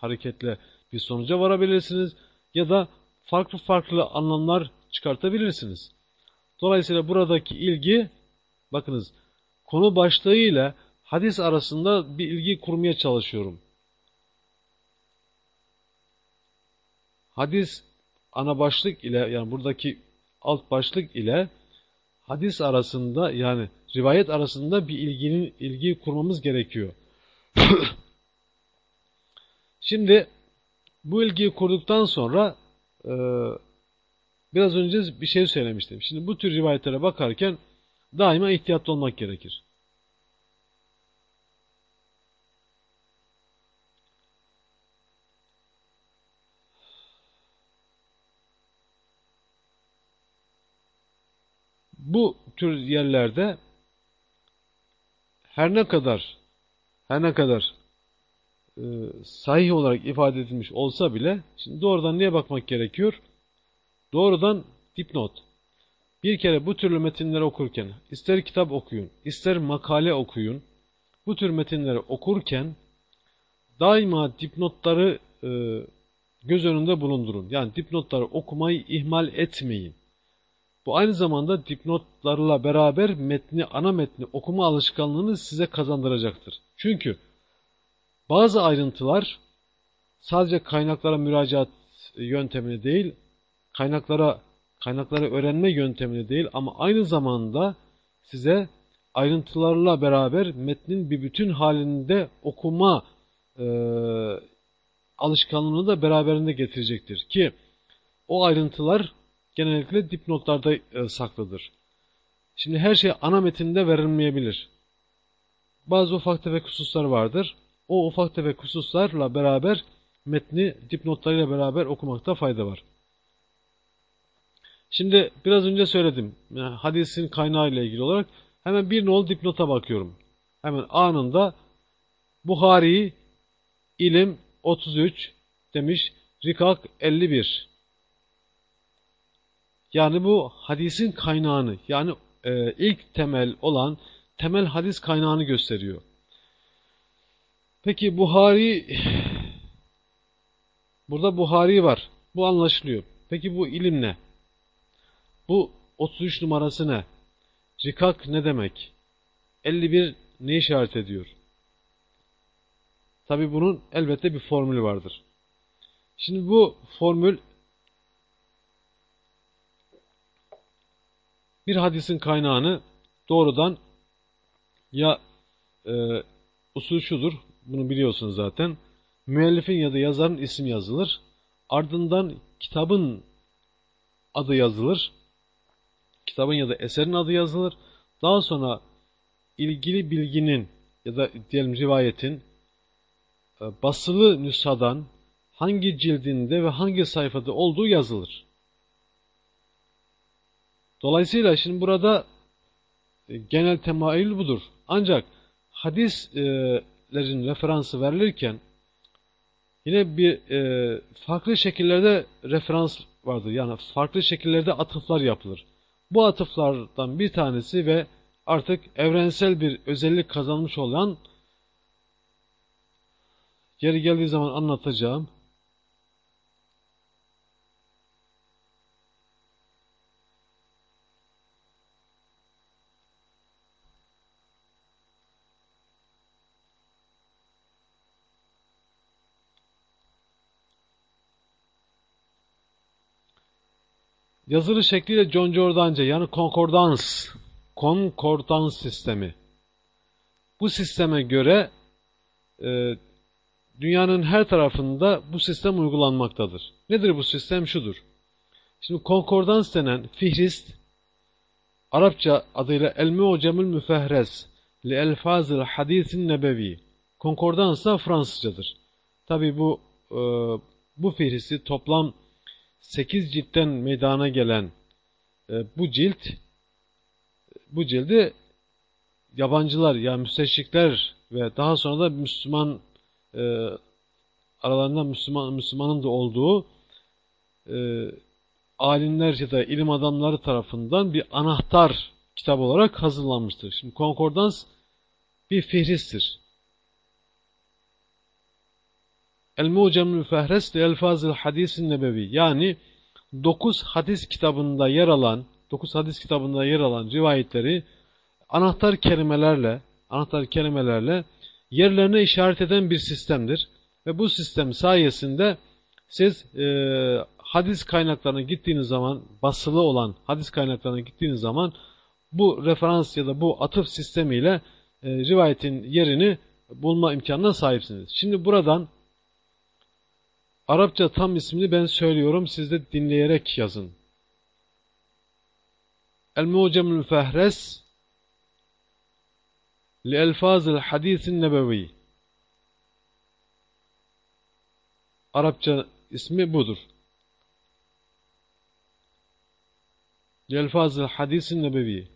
hareketle bir sonuca varabilirsiniz. Ya da farklı farklı anlamlar çıkartabilirsiniz. Dolayısıyla buradaki ilgi, bakınız, konu başlığı ile hadis arasında bir ilgi kurmaya çalışıyorum. Hadis ana başlık ile yani buradaki alt başlık ile hadis arasında yani rivayet arasında bir ilginin ilgi kurmamız gerekiyor. Şimdi bu ilgiyi kurduktan sonra e, biraz önce bir şey söylemiştim. Şimdi bu tür rivayetlere bakarken daima ihtiyatlı olmak gerekir. Bu tür yerlerde her ne kadar her ne kadar e, sahih olarak ifade edilmiş olsa bile şimdi doğrudan niye bakmak gerekiyor? Doğrudan dipnot. Bir kere bu türlü metinleri okurken ister kitap okuyun, ister makale okuyun. Bu tür metinleri okurken daima dipnotları e, göz önünde bulundurun. Yani dipnotları okumayı ihmal etmeyin. Bu aynı zamanda dipnotlarla beraber metni, ana metni okuma alışkanlığını size kazandıracaktır. Çünkü bazı ayrıntılar sadece kaynaklara müracaat yöntemini değil, kaynaklara kaynakları öğrenme yöntemini değil ama aynı zamanda size ayrıntılarla beraber metnin bir bütün halinde okuma e, alışkanlığını da beraberinde getirecektir ki o ayrıntılar genellikle dipnotlarda e, saklıdır. Şimdi her şey ana metinde verilmeyebilir. Bazı ufak tefek hususlar vardır. O ufak tefek hususlarla beraber metni dipnotlarıyla beraber okumakta fayda var. Şimdi biraz önce söyledim. Yani hadisin kaynağı ile ilgili olarak hemen bir nol dipnota bakıyorum. Hemen anında Buhari ilim 33 demiş. Rikak 51. Yani bu hadisin kaynağını yani e, ilk temel olan temel hadis kaynağını gösteriyor. Peki Buhari burada Buhari var. Bu anlaşılıyor. Peki bu ilim ne? Bu 33 numarası ne? Rikak ne demek? 51 ne işaret ediyor? Tabi bunun elbette bir formülü vardır. Şimdi bu formül bir hadisin kaynağını doğrudan ya e, usul şudur, bunu biliyorsunuz zaten. Müellifin ya da yazarın ismi yazılır. Ardından kitabın adı yazılır. Kitabın ya da eserin adı yazılır. Daha sonra ilgili bilginin ya da diyelim rivayetin e, basılı nüshadan hangi cildinde ve hangi sayfada olduğu yazılır. Dolayısıyla şimdi burada e, genel temayül budur. Ancak hadislerin referansı verilirken yine bir e, farklı şekillerde referans vardır. Yani farklı şekillerde atıflar yapılır. Bu atıflardan bir tanesi ve artık evrensel bir özellik kazanmış olan yeri geldiği zaman anlatacağım Yazılı şekliyle John Jordanca yani konkordans, konkordans sistemi. Bu sisteme göre e, dünyanın her tarafında bu sistem uygulanmaktadır. Nedir bu sistem? Şudur. Şimdi konkordans denen fihrist, Arapça adıyla El-Mu'cemül Müfehrez li elfazil hadisin nebevi. Konkordans da Fransızcadır. Tabi bu e, bu fihristi toplam 8 ciltten meydana gelen e, bu cilt bu cildi yabancılar yani müsteşrikler ve daha sonra da Müslüman e, aralarında Müslüman Müslümanın da olduğu e, alimler ya da ilim adamları tarafından bir anahtar kitap olarak hazırlanmıştır. Şimdi konkordans bir fihristtir. El-Mucemül Fehres li Elfazil Hadisin Nebevi yani 9 hadis kitabında yer alan 9 hadis kitabında yer alan rivayetleri anahtar kelimelerle anahtar kelimelerle yerlerine işaret eden bir sistemdir. Ve bu sistem sayesinde siz e, hadis kaynaklarına gittiğiniz zaman basılı olan hadis kaynaklarına gittiğiniz zaman bu referans ya da bu atıf sistemiyle e, rivayetin yerini bulma imkanına sahipsiniz. Şimdi buradan Arapça tam ismini ben söylüyorum, siz de dinleyerek yazın. El-Mucemül Fehres elfazil hadisin nebevi Arapça ismi budur. Li elfazil hadisin nebevi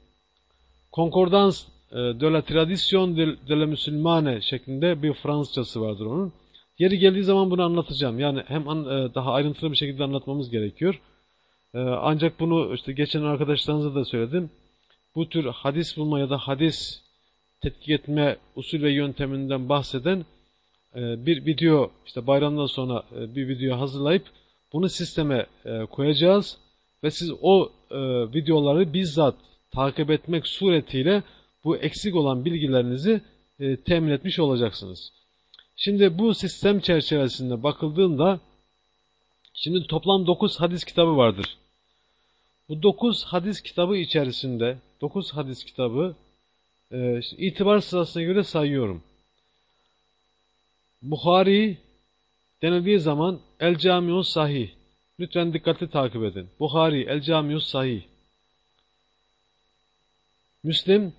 Concordance de la tradition de la musulmane şeklinde bir Fransızcası vardır onun. Yeri geldiği zaman bunu anlatacağım. Yani hem e, daha ayrıntılı bir şekilde anlatmamız gerekiyor. E, ancak bunu işte geçen arkadaşlarınıza da söyledim. Bu tür hadis bulma ya da hadis tetkik etme usul ve yönteminden bahseden e, bir video işte bayramdan sonra bir video hazırlayıp bunu sisteme koyacağız ve siz o videoları bizzat takip etmek suretiyle bu eksik olan bilgilerinizi temin etmiş olacaksınız. Şimdi bu sistem çerçevesinde bakıldığında şimdi toplam 9 hadis kitabı vardır. Bu 9 hadis kitabı içerisinde 9 hadis kitabı e, itibar sırasına göre sayıyorum. Bukhari denildiği zaman El Camius Sahih. Lütfen dikkatli takip edin. Bukhari El Camius Sahih. Müslim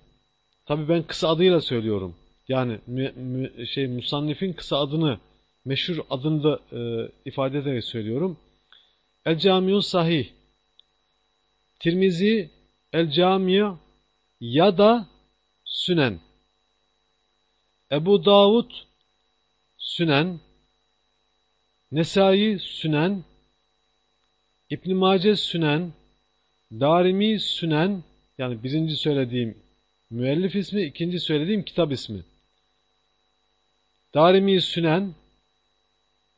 tabi ben kısa adıyla söylüyorum. Yani mü, mü, şey musannifin kısa adını, meşhur adını da e, ifade ederek söylüyorum. El Camiun Sahih. Tirmizi El Camiu ya da Sünen. Ebu Davud Sünen. Nesai Sünen. İbn Mace Sünen. Darimi Sünen yani birinci söylediğim müellif ismi, ikinci söylediğim kitap ismi. Darimi Sünen,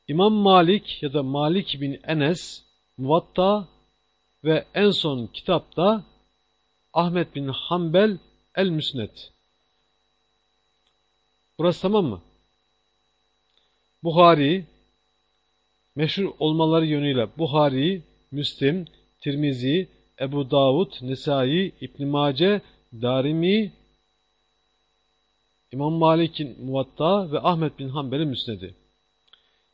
İmam Malik ya da Malik bin Enes, Muvatta ve en son kitapta Ahmet bin Hanbel El-Müsnet. Burası tamam mı? Buhari, meşhur olmaları yönüyle Buhari, Müslim, Tirmizi, Ebu Davud, Nesai, İbn Mace, Darimi, İmam Malik'in Muvatta ve Ahmet bin Hanbel'in Müsnedi.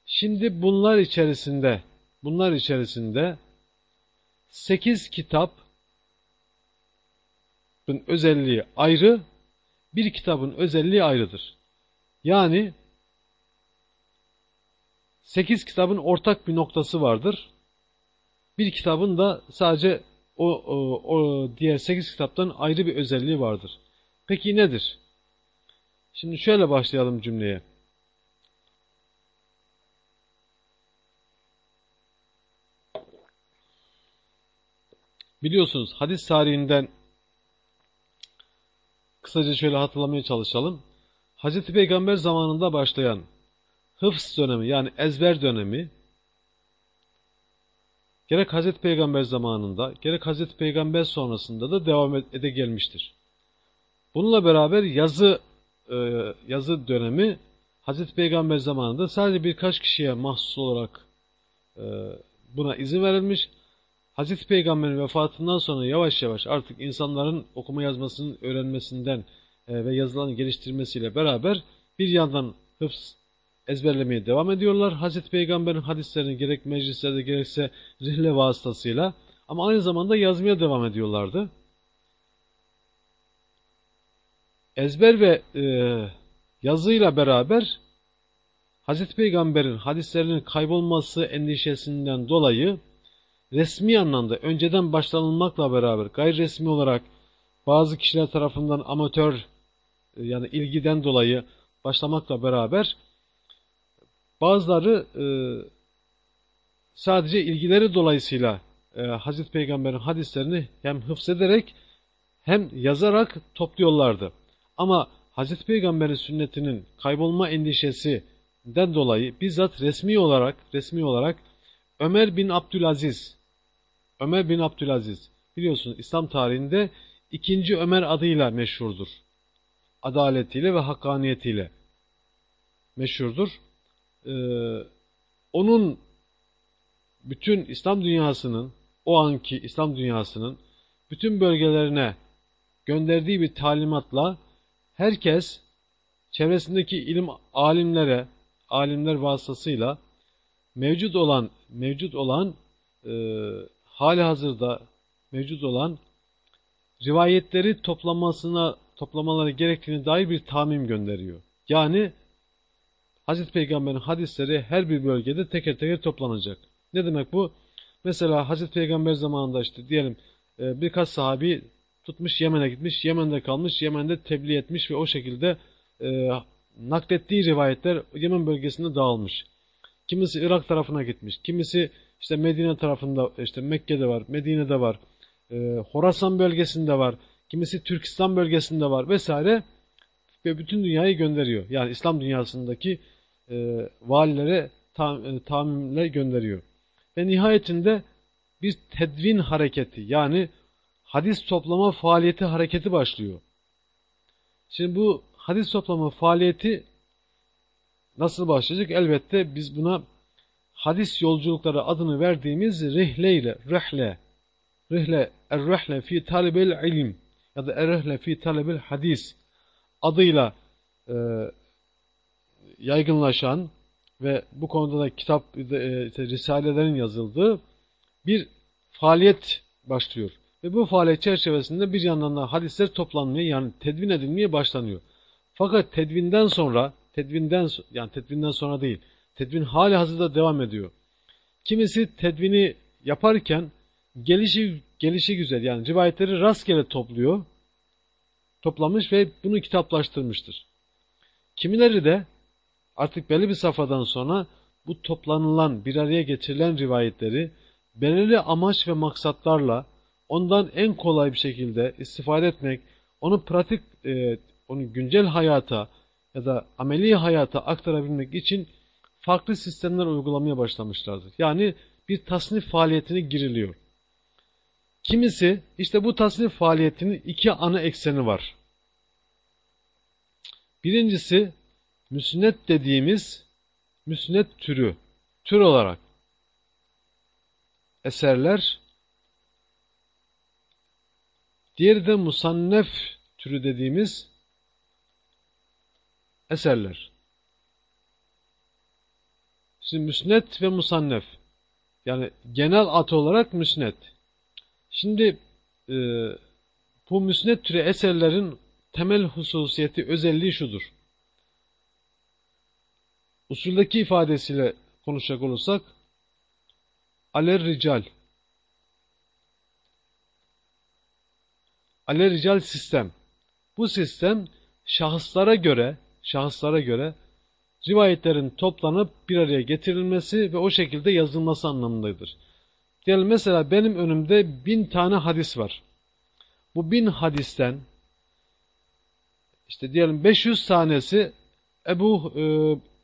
Şimdi bunlar içerisinde bunlar içerisinde 8 kitap özelliği ayrı, bir kitabın özelliği ayrıdır. Yani 8 kitabın ortak bir noktası vardır. Bir kitabın da sadece o, o, o diğer 8 kitaptan ayrı bir özelliği vardır. Peki nedir? Şimdi şöyle başlayalım cümleye. Biliyorsunuz hadis tarihinden kısaca şöyle hatırlamaya çalışalım. Hz. Peygamber zamanında başlayan hıfz dönemi yani ezber dönemi gerek Hz. Peygamber zamanında gerek Hz. Peygamber sonrasında da devam ede gelmiştir. Bununla beraber yazı e, yazı dönemi Hz. Peygamber zamanında sadece birkaç kişiye mahsus olarak e, buna izin verilmiş. Hazreti Peygamber'in vefatından sonra yavaş yavaş artık insanların okuma yazmasının öğrenmesinden e, ve yazılarını geliştirmesiyle beraber bir yandan hıfz ezberlemeye devam ediyorlar. Hazreti Peygamber'in hadislerini gerek meclislerde gerekse rihle vasıtasıyla ama aynı zamanda yazmaya devam ediyorlardı. Ezber ve e, yazıyla beraber Hazreti Peygamber'in hadislerinin kaybolması endişesinden dolayı resmi anlamda önceden başlanılmakla beraber gayri resmi olarak bazı kişiler tarafından amatör e, yani ilgiden dolayı başlamakla beraber bazıları e, sadece ilgileri dolayısıyla e, Hazreti Peygamber'in hadislerini hem hıfzederek hem yazarak topluyorlardı. Ama Hazreti Peygamber'in sünnetinin kaybolma endişesinden dolayı bizzat resmi olarak resmi olarak Ömer bin Abdülaziz Ömer bin Abdülaziz biliyorsunuz İslam tarihinde ikinci Ömer adıyla meşhurdur. Adaletiyle ve hakkaniyetiyle meşhurdur. Ee, onun bütün İslam dünyasının, o anki İslam dünyasının bütün bölgelerine gönderdiği bir talimatla herkes çevresindeki ilim alimlere, alimler vasıtasıyla mevcut olan mevcut olan e, hali hazırda mevcut olan rivayetleri toplamasına toplamaları gerektiğini dair bir tamim gönderiyor. Yani Hazreti Peygamber'in hadisleri her bir bölgede teker teker toplanacak. Ne demek bu? Mesela Hazreti Peygamber zamanında işte diyelim e, birkaç sahabi tutmuş Yemen'e gitmiş, Yemen'de kalmış, Yemen'de tebliğ etmiş ve o şekilde e, naklettiği rivayetler Yemen bölgesinde dağılmış. Kimisi Irak tarafına gitmiş, kimisi işte Medine tarafında, işte Mekke'de var, Medine'de var, e, Horasan bölgesinde var, kimisi Türkistan bölgesinde var vesaire ve bütün dünyayı gönderiyor. Yani İslam dünyasındaki e, valilere tam, e, tamimle gönderiyor. Ve nihayetinde bir tedvin hareketi yani hadis toplama faaliyeti hareketi başlıyor. Şimdi bu hadis toplama faaliyeti nasıl başlayacak? Elbette biz buna hadis yolculukları adını verdiğimiz rihle ile, rihle, rihle, er-rihle fi talebil ilim ya da er-rihle fi talebil hadis adıyla e, yaygınlaşan ve bu konuda da kitap, e, işte, risalelerin yazıldığı bir faaliyet başlıyor. Ve bu faaliyet çerçevesinde bir yandan da hadisler toplanmaya yani tedvin edilmeye başlanıyor. Fakat tedvinden sonra, tedvinden yani tedvinden sonra değil, Tedvin hali hazırda devam ediyor. Kimisi tedvini yaparken gelişi, gelişi güzel yani rivayetleri rastgele topluyor. Toplamış ve bunu kitaplaştırmıştır. Kimileri de artık belli bir safhadan sonra bu toplanılan, bir araya getirilen rivayetleri belirli amaç ve maksatlarla ondan en kolay bir şekilde istifade etmek, onu pratik, e, onu güncel hayata ya da ameli hayata aktarabilmek için farklı sistemler uygulamaya başlamışlardır. Yani bir tasnif faaliyetine giriliyor. Kimisi işte bu tasnif faaliyetinin iki ana ekseni var. Birincisi müsnet dediğimiz müsnet türü, tür olarak eserler. Diğeri de musannef türü dediğimiz eserler. Şimdi müsnet ve musannef. Yani genel at olarak müsnet. Şimdi e, bu müsnet türü eserlerin temel hususiyeti, özelliği şudur. Usuldeki ifadesiyle konuşacak olursak aler rical aler rical sistem. Bu sistem şahıslara göre şahıslara göre rivayetlerin toplanıp bir araya getirilmesi ve o şekilde yazılması anlamındadır. Diyelim mesela benim önümde bin tane hadis var. Bu bin hadisten işte diyelim 500 tanesi Ebu e,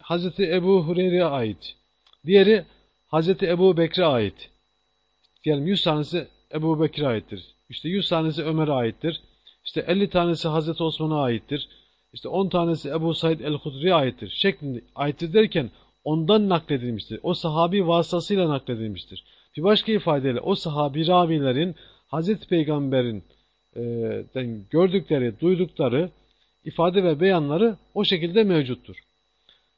Hazreti Ebu Hureyre'ye ait. Diğeri Hazreti Ebu Bekir'e ait. Diyelim 100 tanesi Ebu Bekir'e aittir. İşte 100 tanesi Ömer'e aittir. İşte 50 tanesi Hazreti Osman'a aittir. İşte 10 tanesi Ebu Said el-Hudri'ye aittir. Şeklinde aittir derken ondan nakledilmiştir. O sahabi vasıtasıyla nakledilmiştir. Bir başka ifadeyle o sahabi ravilerin Hazreti Peygamber'in e, gördükleri, duydukları ifade ve beyanları o şekilde mevcuttur.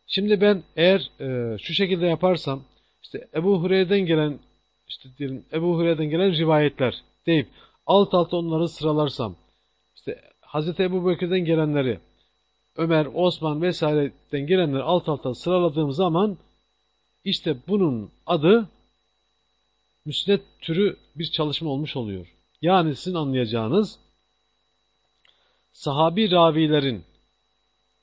Şimdi ben eğer e, şu şekilde yaparsam işte Ebu Hureyre'den gelen işte diyelim Ebu Hureyre'den gelen rivayetler deyip alt alta onları sıralarsam işte Hazreti Ebu Bekir'den gelenleri Ömer, Osman vesaireden gelenleri alt alta sıraladığım zaman işte bunun adı müsnet türü bir çalışma olmuş oluyor. Yani sizin anlayacağınız sahabi ravilerin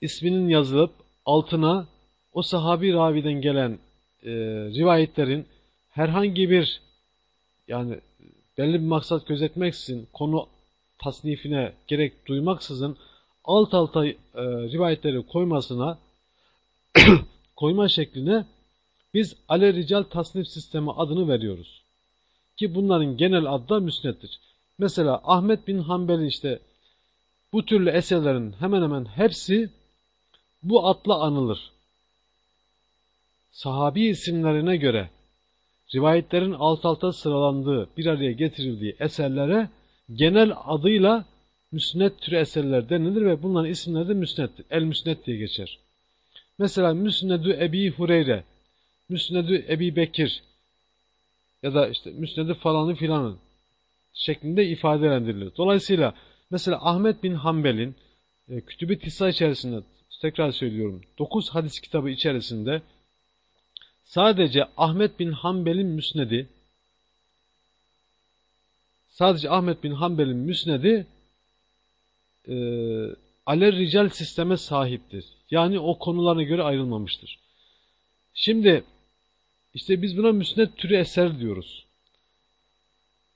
isminin yazılıp altına o sahabi raviden gelen e, rivayetlerin herhangi bir yani belli bir maksat gözetmeksizin konu tasnifine gerek duymaksızın alt alta e, rivayetleri koymasına koyma şekline biz ale rical tasnif sistemi adını veriyoruz. Ki bunların genel adı da müsnettir. Mesela Ahmet bin Hanbel'in işte bu türlü eserlerin hemen hemen hepsi bu adla anılır. Sahabi isimlerine göre rivayetlerin alt alta sıralandığı, bir araya getirildiği eserlere genel adıyla müsnet türü eserler denilir ve bunların isimleri de müsnettir. El müsnet diye geçer. Mesela Müsnedü Ebi Hureyre, Müsnedü Ebi Bekir ya da işte Müsnedü falanı filanı şeklinde ifadelendirilir. Dolayısıyla mesela Ahmet bin Hanbel'in e, Kütüb-i Tisa içerisinde tekrar söylüyorum 9 hadis kitabı içerisinde sadece Ahmet bin Hanbel'in müsnedi sadece Ahmet bin Hanbel'in müsnedi e, aler rical sisteme sahiptir. Yani o konularına göre ayrılmamıştır. Şimdi işte biz buna müsned türü eser diyoruz.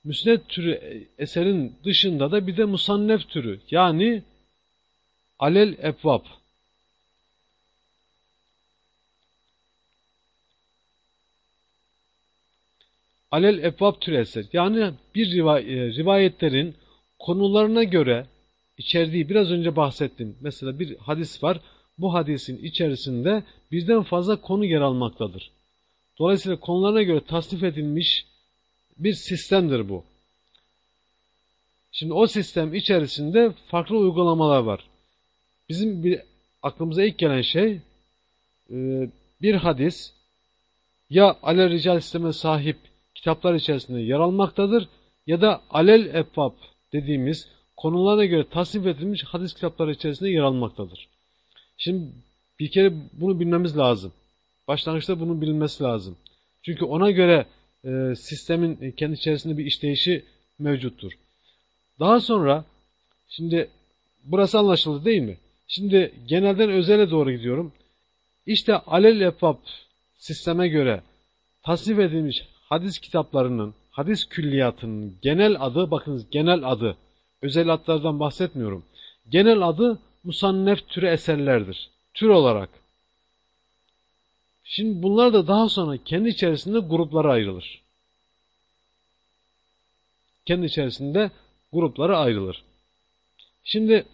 Müsned türü eserin dışında da bir de musannef türü yani alel ebvab alel ebvab türü eser. Yani bir e, rivayetlerin konularına göre içerdiği biraz önce bahsettim. Mesela bir hadis var. Bu hadisin içerisinde birden fazla konu yer almaktadır. Dolayısıyla konularına göre tasnif edilmiş bir sistemdir bu. Şimdi o sistem içerisinde farklı uygulamalar var. Bizim bir aklımıza ilk gelen şey e, bir hadis ya alel rical sisteme sahip kitaplar içerisinde yer almaktadır ya da alel ebvab dediğimiz konularına göre tasnif edilmiş hadis kitapları içerisinde yer almaktadır. Şimdi bir kere bunu bilmemiz lazım. Başlangıçta bunun bilinmesi lazım. Çünkü ona göre e, sistemin kendi içerisinde bir işleyişi mevcuttur. Daha sonra şimdi burası anlaşıldı değil mi? Şimdi genelden özele doğru gidiyorum. İşte alel efab sisteme göre tasnif edilmiş hadis kitaplarının, hadis külliyatının genel adı, bakınız genel adı, özel adlardan bahsetmiyorum. Genel adı musannef türü eserlerdir. Tür olarak. Şimdi bunlar da daha sonra kendi içerisinde gruplara ayrılır. Kendi içerisinde gruplara ayrılır. Şimdi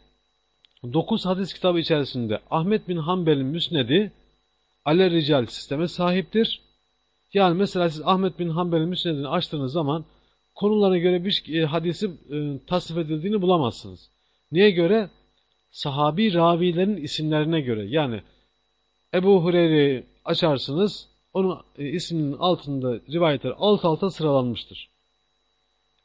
9 hadis kitabı içerisinde Ahmet bin Hanbel'in müsnedi Ale Rical sisteme sahiptir. Yani mesela siz Ahmet bin Hanbel'in müsnedini açtığınız zaman konularına göre bir e, hadisi e, tasnif edildiğini bulamazsınız. Niye göre? Sahabi ravilerin isimlerine göre. Yani Ebu Hureyre'yi açarsınız, onun e, isminin altında rivayetler alt alta sıralanmıştır.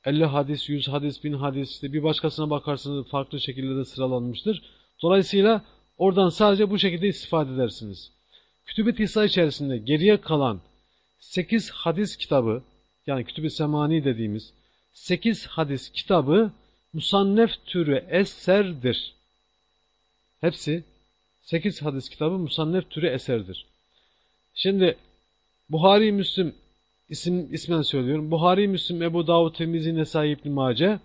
50 hadis, 100 hadis, 1000 hadis, işte bir başkasına bakarsınız farklı şekilde de sıralanmıştır. Dolayısıyla oradan sadece bu şekilde istifade edersiniz. Kütüb-i Tisa içerisinde geriye kalan 8 hadis kitabı, yani Kütüb-i Semani dediğimiz 8 hadis kitabı musannef türü eserdir. Hepsi 8 hadis kitabı musannef türü eserdir. Şimdi Buhari Müslim isim ismen söylüyorum. Buhari Müslim Ebu Davud Tirmizi Nesai İbn Mace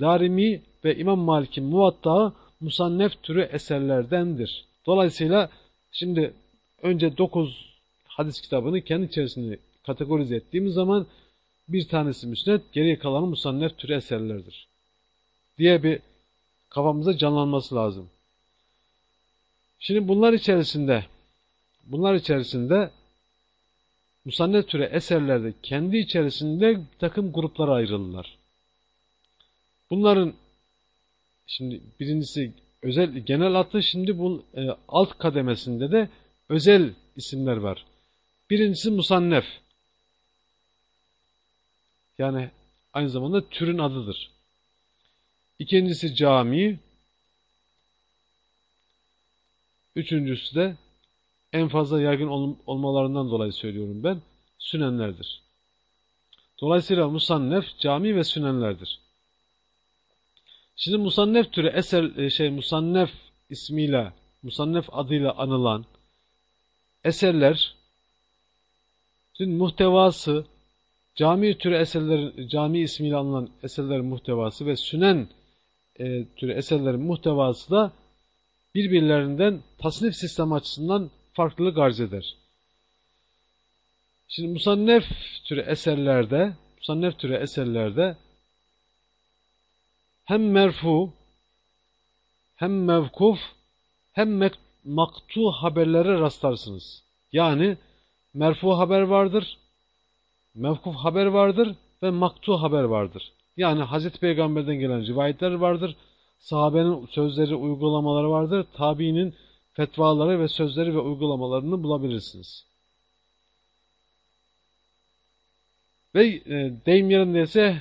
Darimi ve İmam Malik'in Muvatta musannef türü eserlerdendir. Dolayısıyla şimdi önce 9 hadis kitabını kendi içerisinde kategorize ettiğimiz zaman bir tanesi müsned, geriye kalanı musannef türü eserlerdir. Diye bir kafamıza canlanması lazım. Şimdi bunlar içerisinde bunlar içerisinde musannef türe eserlerde kendi içerisinde bir takım gruplara ayrılırlar. Bunların şimdi birincisi özel genel adı şimdi bu e, alt kademesinde de özel isimler var. Birincisi musannef. Yani aynı zamanda türün adıdır. İkincisi cami. Üçüncüsü de en fazla yaygın ol olmalarından dolayı söylüyorum ben. Sünenlerdir. Dolayısıyla musannef, cami ve sünenlerdir. Şimdi musannef türü eser e, şey musannef ismiyle, musannef adıyla anılan eserler şimdi muhtevası cami türü eserler cami ismiyle anılan eserlerin muhtevası ve sünen e, türü eserlerin muhtevası da birbirlerinden tasnif sistem açısından farklılık arz eder. Şimdi musannef türü eserlerde musannef türü eserlerde hem merfu hem mevkuf hem maktu haberlere rastlarsınız. Yani merfu haber vardır, mevkuf haber vardır ve maktu haber vardır. Yani Hazreti Peygamber'den gelen rivayetler vardır, sahabenin sözleri, uygulamaları vardır, tabiinin fetvaları ve sözleri ve uygulamalarını bulabilirsiniz. Ve e, deyim yerindeyse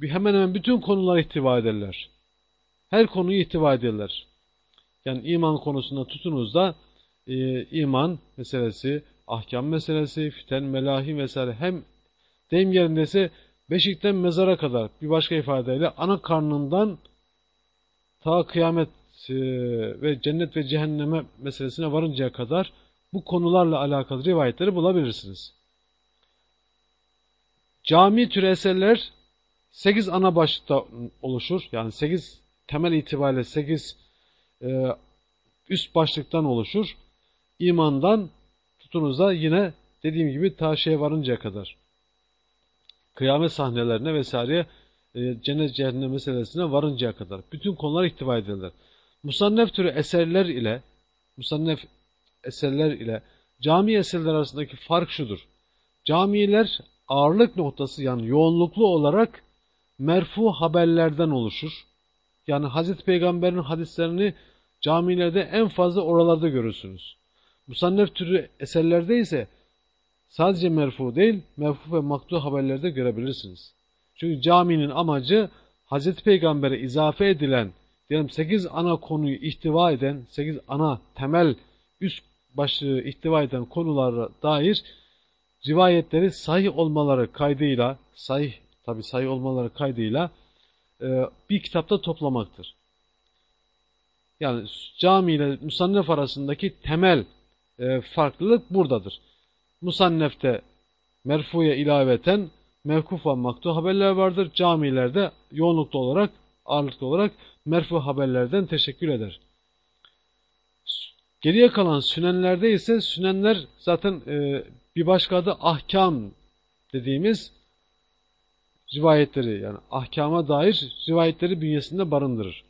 hemen hemen bütün konuları ihtiva ederler. Her konuyu ihtiva ederler. Yani iman konusunda tutunuz da e, iman meselesi, ahkam meselesi, fiten, melahi vesaire hem deyim yerindeyse beşikten mezara kadar bir başka ifadeyle ana karnından ta kıyamet e, ve cennet ve cehenneme meselesine varıncaya kadar bu konularla alakalı rivayetleri bulabilirsiniz. Cami türü eserler 8 ana başlıkta oluşur. Yani 8 temel itibariyle 8 e, üst başlıktan oluşur. İmandan tutunuza yine dediğim gibi ta şeye varıncaya kadar. Kıyamet sahnelerine vesaire e, cennet cehennem meselesine varıncaya kadar. Bütün konular ihtiva edilir. Musannef türü eserler ile musannef eserler ile cami eserler arasındaki fark şudur. Camiler ağırlık noktası yani yoğunluklu olarak merfu haberlerden oluşur. Yani Hazreti Peygamber'in hadislerini camilerde en fazla oralarda görürsünüz. Musannef türü eserlerde ise sadece merfu değil, merfu ve maktu haberlerde görebilirsiniz. Çünkü caminin amacı Hazreti Peygamber'e izafe edilen, diyelim 8 ana konuyu ihtiva eden, 8 ana temel üst başlığı ihtiva eden konulara dair rivayetleri sahih olmaları kaydıyla, sahih tabi sahih olmaları kaydıyla e, bir kitapta toplamaktır. Yani cami ile musannef arasındaki temel e, farklılık buradadır. Musannefte merfuya ilaveten mevkuf ve maktu haberler vardır. Camilerde yoğunlukta olarak, ağırlıklı olarak merfu haberlerden teşekkür eder. Geriye kalan sünenlerde ise sünenler zaten e, bir başka adı ahkam dediğimiz rivayetleri yani ahkama dair rivayetleri bünyesinde barındırır.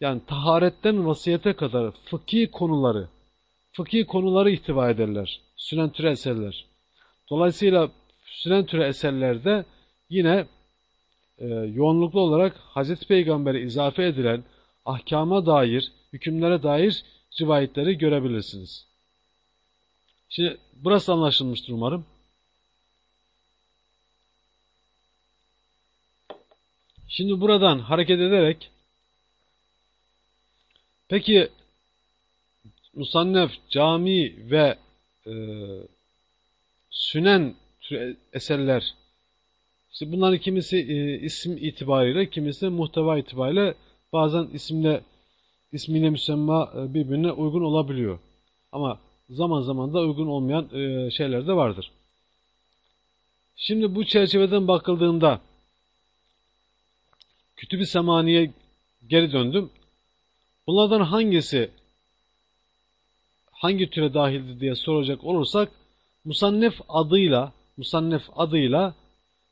Yani taharetten vasiyete kadar fıkhi konuları, fıkhi konuları ihtiva ederler. Sünen türe eserler. Dolayısıyla süren türe eserlerde yine e, yoğunluklu olarak Hazreti Peygamber'e izafe edilen ahkama dair, hükümlere dair rivayetleri görebilirsiniz. Şimdi burası anlaşılmıştır umarım. Şimdi buradan hareket ederek peki Musannef, cami ve e, sünen eserler işte bunların kimisi e, isim itibariyle, kimisi muhteva itibariyle bazen isimle ismiyle müsemma e, birbirine uygun olabiliyor. Ama zaman zaman da uygun olmayan e, şeyler de vardır. Şimdi bu çerçeveden bakıldığında Kütüb-i Semani'ye geri döndüm. Bunlardan hangisi hangi türe dahildir diye soracak olursak Musannef adıyla Musannef adıyla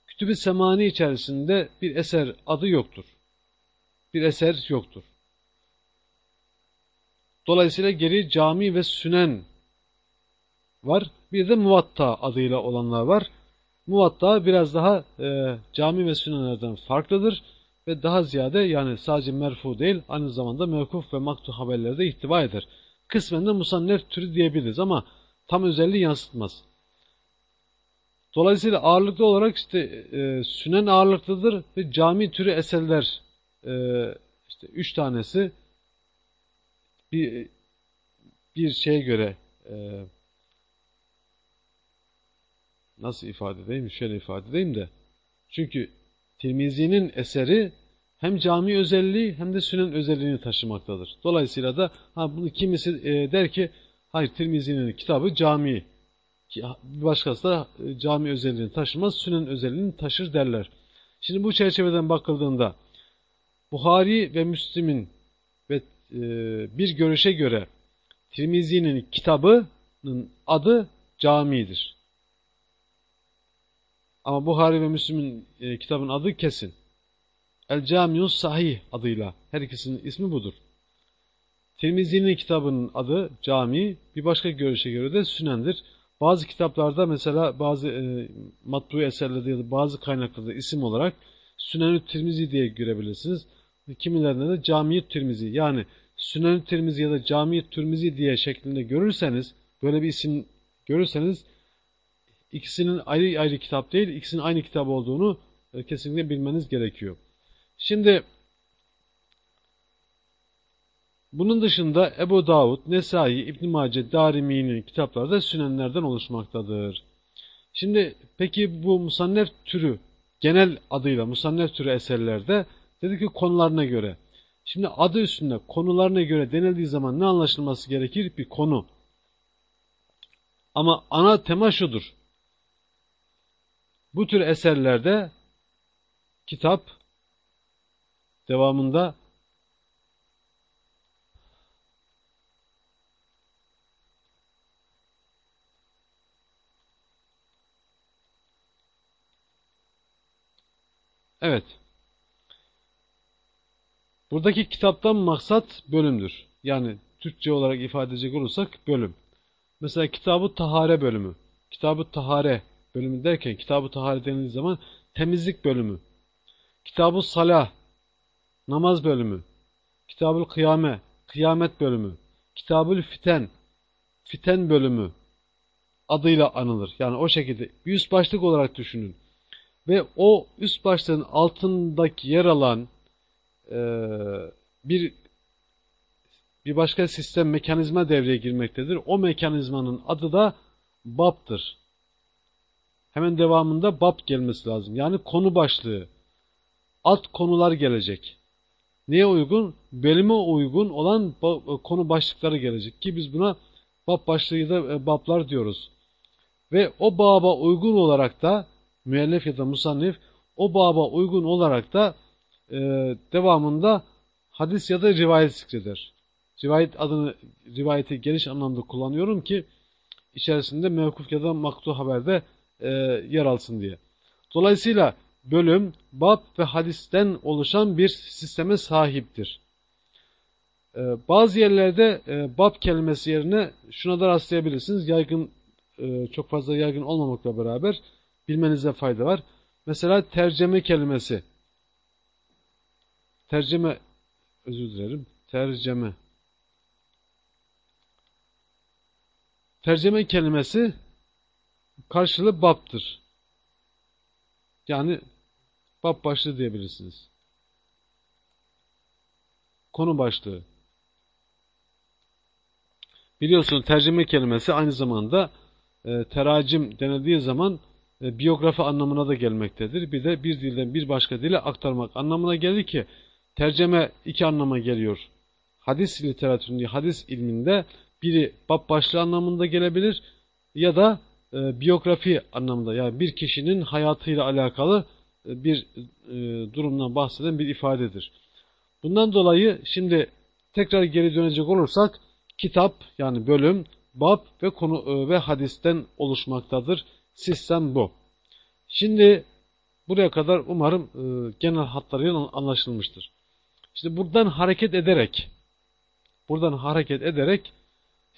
Kütüb-i Semani içerisinde bir eser adı yoktur. Bir eser yoktur. Dolayısıyla geri cami ve sünen var. Bir de muvatta adıyla olanlar var. Muvatta biraz daha e, cami ve sünenlerden farklıdır ve daha ziyade yani sadece merfu değil aynı zamanda mevkuf ve maktu haberleri de ihtiva eder. Kısmen de musannef türü diyebiliriz ama tam özelliği yansıtmaz. Dolayısıyla ağırlıklı olarak işte e, sünen ağırlıklıdır ve cami türü eserler e, işte üç tanesi bir bir şeye göre e, nasıl ifade edeyim? Şöyle ifade edeyim de. Çünkü Tirmizi'nin eseri hem cami özelliği hem de sünen özelliğini taşımaktadır. Dolayısıyla da ha bunu kimisi e, der ki hayır Tirmizi'nin kitabı cami bir başkası da e, cami özelliğini taşımaz, sünen özelliğini taşır derler. Şimdi bu çerçeveden bakıldığında Buhari ve Müslim'in ve e, bir görüşe göre Tirmizi'nin kitabının adı camidir. Ama Buhari ve Müslim'in e, kitabın adı kesin. El Camiyus Sahih adıyla. Her ikisinin ismi budur. Tirmizi'nin kitabının adı cami, bir başka görüşe göre de sünendir. Bazı kitaplarda mesela bazı e, matbu eserlerde ya da bazı kaynaklarda isim olarak Sünen-ü Tirmizi diye görebilirsiniz. Kimilerinde de Cami-i Tirmizi yani Sünen-ü Tirmizi ya da Cami-i Tirmizi diye şeklinde görürseniz böyle bir isim görürseniz ikisinin ayrı ayrı kitap değil ikisinin aynı kitap olduğunu e, kesinlikle bilmeniz gerekiyor. Şimdi bunun dışında Ebu Davud, Nesai, İbn Mace, Darimi'nin kitapları da sünenlerden oluşmaktadır. Şimdi peki bu musannef türü genel adıyla musannef türü eserlerde dedi ki konularına göre. Şimdi adı üstünde konularına göre denildiği zaman ne anlaşılması gerekir? Bir konu. Ama ana tema şudur. Bu tür eserlerde kitap devamında Evet. Buradaki kitaptan maksat bölümdür. Yani Türkçe olarak ifade edecek olursak bölüm. Mesela kitabı tahare bölümü. Kitabı tahare bölümü derken kitabı tahare denildiği zaman temizlik bölümü. Kitabı salah namaz bölümü. Kitabı kıyame kıyamet bölümü. Kitabı fiten fiten bölümü adıyla anılır. Yani o şekilde bir üst başlık olarak düşünün ve o üst başlığın altındaki yer alan e, bir bir başka sistem mekanizma devreye girmektedir. O mekanizmanın adı da BAP'tır. Hemen devamında BAP gelmesi lazım. Yani konu başlığı. Alt konular gelecek. Neye uygun? Bölüme uygun olan konu başlıkları gelecek ki biz buna BAP başlığı da e, BAP'lar diyoruz. Ve o baba uygun olarak da müellif ya da musannif o baba uygun olarak da e, devamında hadis ya da rivayet zikreder. Rivayet adını rivayeti geniş anlamda kullanıyorum ki içerisinde mevkuf ya da maktu haberde e, yer alsın diye. Dolayısıyla bölüm, bab ve hadisten oluşan bir sisteme sahiptir. E, bazı yerlerde e, bab kelimesi yerine şuna da rastlayabilirsiniz. Yaygın e, çok fazla yaygın olmamakla beraber bilmenize fayda var. Mesela terceme kelimesi. Terceme, özür dilerim. Terceme. Terceme kelimesi karşılığı baptır. Yani bab başlığı diyebilirsiniz. Konu başlığı. Biliyorsunuz tercüme kelimesi aynı zamanda e, teracim denildiği zaman e, biyografi anlamına da gelmektedir. Bir de bir dilden bir başka dile aktarmak anlamına gelir ki tercüme iki anlama geliyor. Hadis literatüründe, hadis ilminde biri bab başlığı anlamında gelebilir ya da e, biyografi anlamında yani bir kişinin hayatıyla alakalı bir e, durumdan bahseden bir ifadedir. Bundan dolayı şimdi tekrar geri dönecek olursak kitap yani bölüm, bab ve konu e, ve hadisten oluşmaktadır. Sistem bu. Şimdi buraya kadar umarım e, genel hatlarıyla anlaşılmıştır. İşte buradan hareket ederek buradan hareket ederek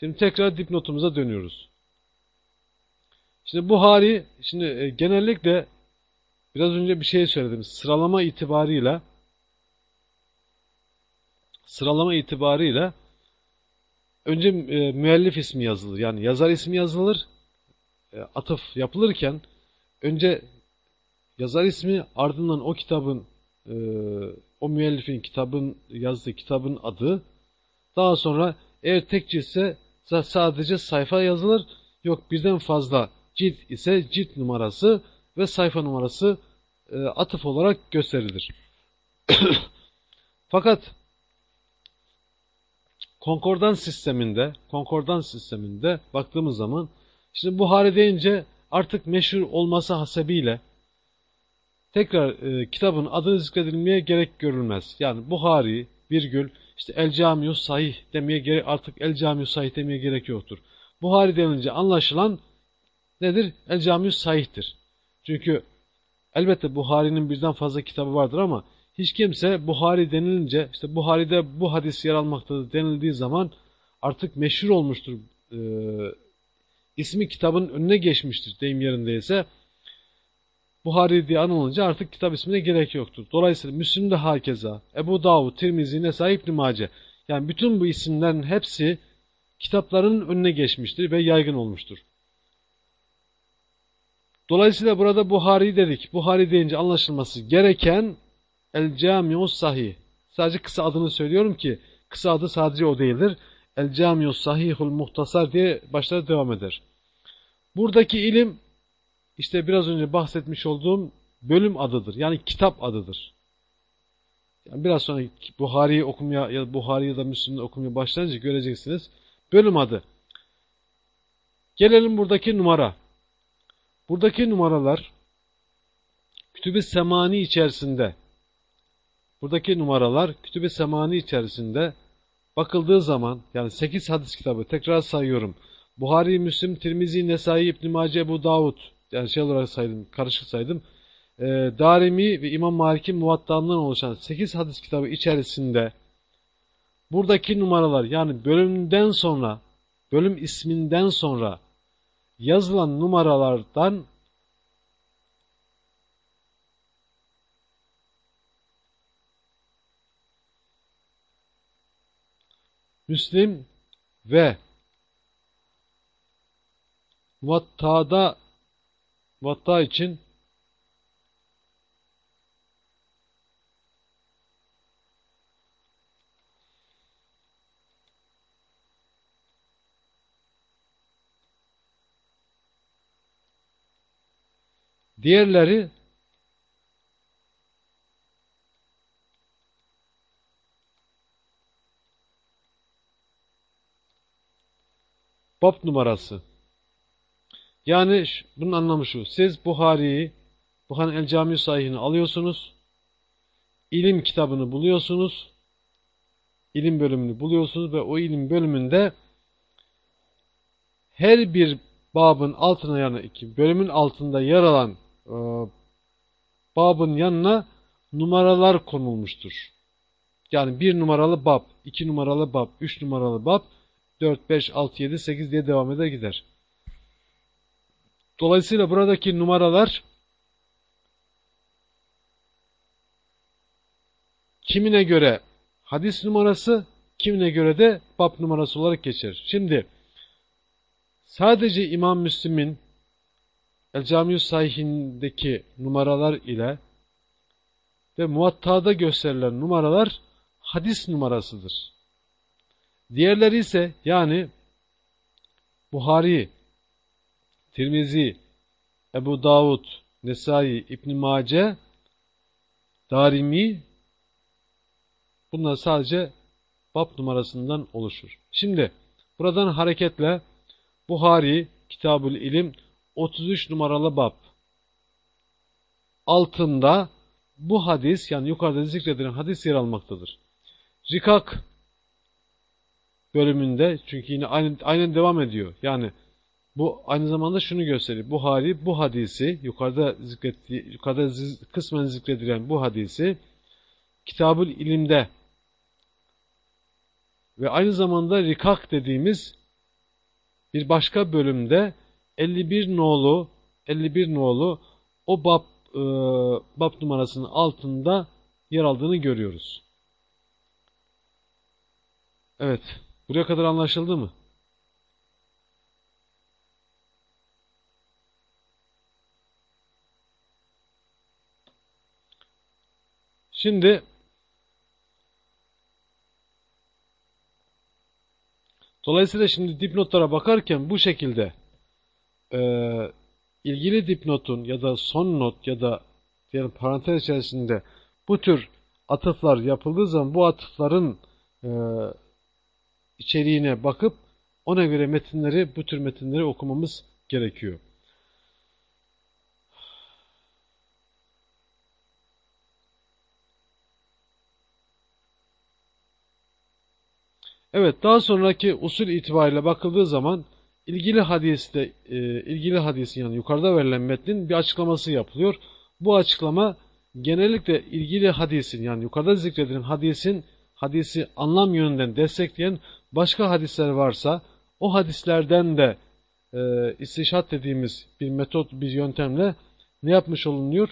şimdi tekrar dipnotumuza dönüyoruz. Şimdi Buhari şimdi e, genellikle biraz önce bir şey söyledim. Sıralama itibarıyla sıralama itibarıyla önce e, müellif ismi yazılır. Yani yazar ismi yazılır. E, atıf yapılırken önce yazar ismi ardından o kitabın e, o müellifin kitabın yazdığı kitabın adı daha sonra eğer tek ciltse sadece sayfa yazılır. Yok birden fazla cilt ise cilt numarası ve sayfa numarası e, atıf olarak gösterilir. Fakat konkordans sisteminde, konkordans sisteminde baktığımız zaman şimdi Buhari deyince artık meşhur olması hasebiyle tekrar e, kitabın adı zikredilmeye gerek görülmez. Yani Buhari virgül işte El Camiu Sahih demeye gerek artık El Camiu Sahih demeye gerek yoktur. Buhari denince anlaşılan nedir? El Camiu Sahih'tir. Çünkü elbette Buhari'nin birden fazla kitabı vardır ama hiç kimse Buhari denilince işte Buhari'de bu hadis yer almaktadır denildiği zaman artık meşhur olmuştur. E, ismi kitabın önüne geçmiştir deyim yerindeyse. Buhari diye anılınca artık kitap ismine gerek yoktur. Dolayısıyla Müslim de hakeza, Ebu Davud, Tirmizi, Nesai, İbn Mace. Yani bütün bu isimlerin hepsi kitapların önüne geçmiştir ve yaygın olmuştur. Dolayısıyla burada Buhari dedik. Buhari deyince anlaşılması gereken El Camius Sahih. Sadece kısa adını söylüyorum ki kısa adı sadece o değildir. El Camius Sahihul Muhtasar diye başlar devam eder. Buradaki ilim işte biraz önce bahsetmiş olduğum bölüm adıdır. Yani kitap adıdır. Yani biraz sonra Buhari'yi okumaya ya da Buhari ya da Müslüm'ü okumaya başlayınca göreceksiniz. Bölüm adı. Gelelim buradaki numara. Buradaki numaralar Kütüb-i Semani içerisinde buradaki numaralar Kütüb-i Semani içerisinde bakıldığı zaman yani 8 hadis kitabı tekrar sayıyorum. Buhari, Müslim, Tirmizi, Nesai, İbn-i Mace, Ebu Davud yani şey olarak saydım, karışık saydım. E, Darimi ve İmam Malik'in muvattağından oluşan 8 hadis kitabı içerisinde buradaki numaralar yani bölümden sonra bölüm isminden sonra yazılan numaralardan Müslim ve Muvatta'da Muvatta için Diğerleri bab numarası. Yani bunun anlamı şu. Siz Buhari'yi, Buhari El Cami Sahihini alıyorsunuz. ilim kitabını buluyorsunuz. ilim bölümünü buluyorsunuz ve o ilim bölümünde her bir babın altına yani iki bölümün altında yer alan e, babın yanına numaralar konulmuştur. Yani bir numaralı bab, iki numaralı bab, üç numaralı bab, dört, beş, altı, yedi, sekiz diye devam eder gider. Dolayısıyla buradaki numaralar kimine göre hadis numarası, kimine göre de bab numarası olarak geçer. Şimdi sadece İmam Müslim'in El Camius Sahih'indeki numaralar ile ve muvattada gösterilen numaralar hadis numarasıdır. Diğerleri ise yani Buhari, Tirmizi, Ebu Davud, Nesai, İbn Mace, Darimi bunlar sadece bab numarasından oluşur. Şimdi buradan hareketle Buhari, Kitabül İlim 33 numaralı bab altında bu hadis yani yukarıda zikredilen hadis yer almaktadır. Rikak bölümünde çünkü yine aynı, aynen devam ediyor. Yani bu aynı zamanda şunu gösteriyor. Buhari bu hadisi yukarıda zikrettiği, yukarıda ziz, kısmen zikredilen bu hadisi Kitabül İlim'de ve aynı zamanda Rikak dediğimiz bir başka bölümde 51 nolu 51 nolu o bab e, bab numarasının altında yer aldığını görüyoruz. Evet. Buraya kadar anlaşıldı mı? Şimdi dolayısıyla şimdi dipnotlara bakarken bu şekilde e, ilgili dipnotun ya da son not ya da diyelim parantez içerisinde bu tür atıflar yapıldığı zaman bu atıfların e, içeriğine bakıp ona göre metinleri, bu tür metinleri okumamız gerekiyor. Evet, daha sonraki usul itibariyle bakıldığı zaman ilgili hadiste, e, ilgili hadisin yani yukarıda verilen metnin bir açıklaması yapılıyor. Bu açıklama genellikle ilgili hadisin yani yukarıda zikredilen hadisin hadisi anlam yönünden destekleyen başka hadisler varsa o hadislerden de e, istişat dediğimiz bir metot, bir yöntemle ne yapmış olunuyor?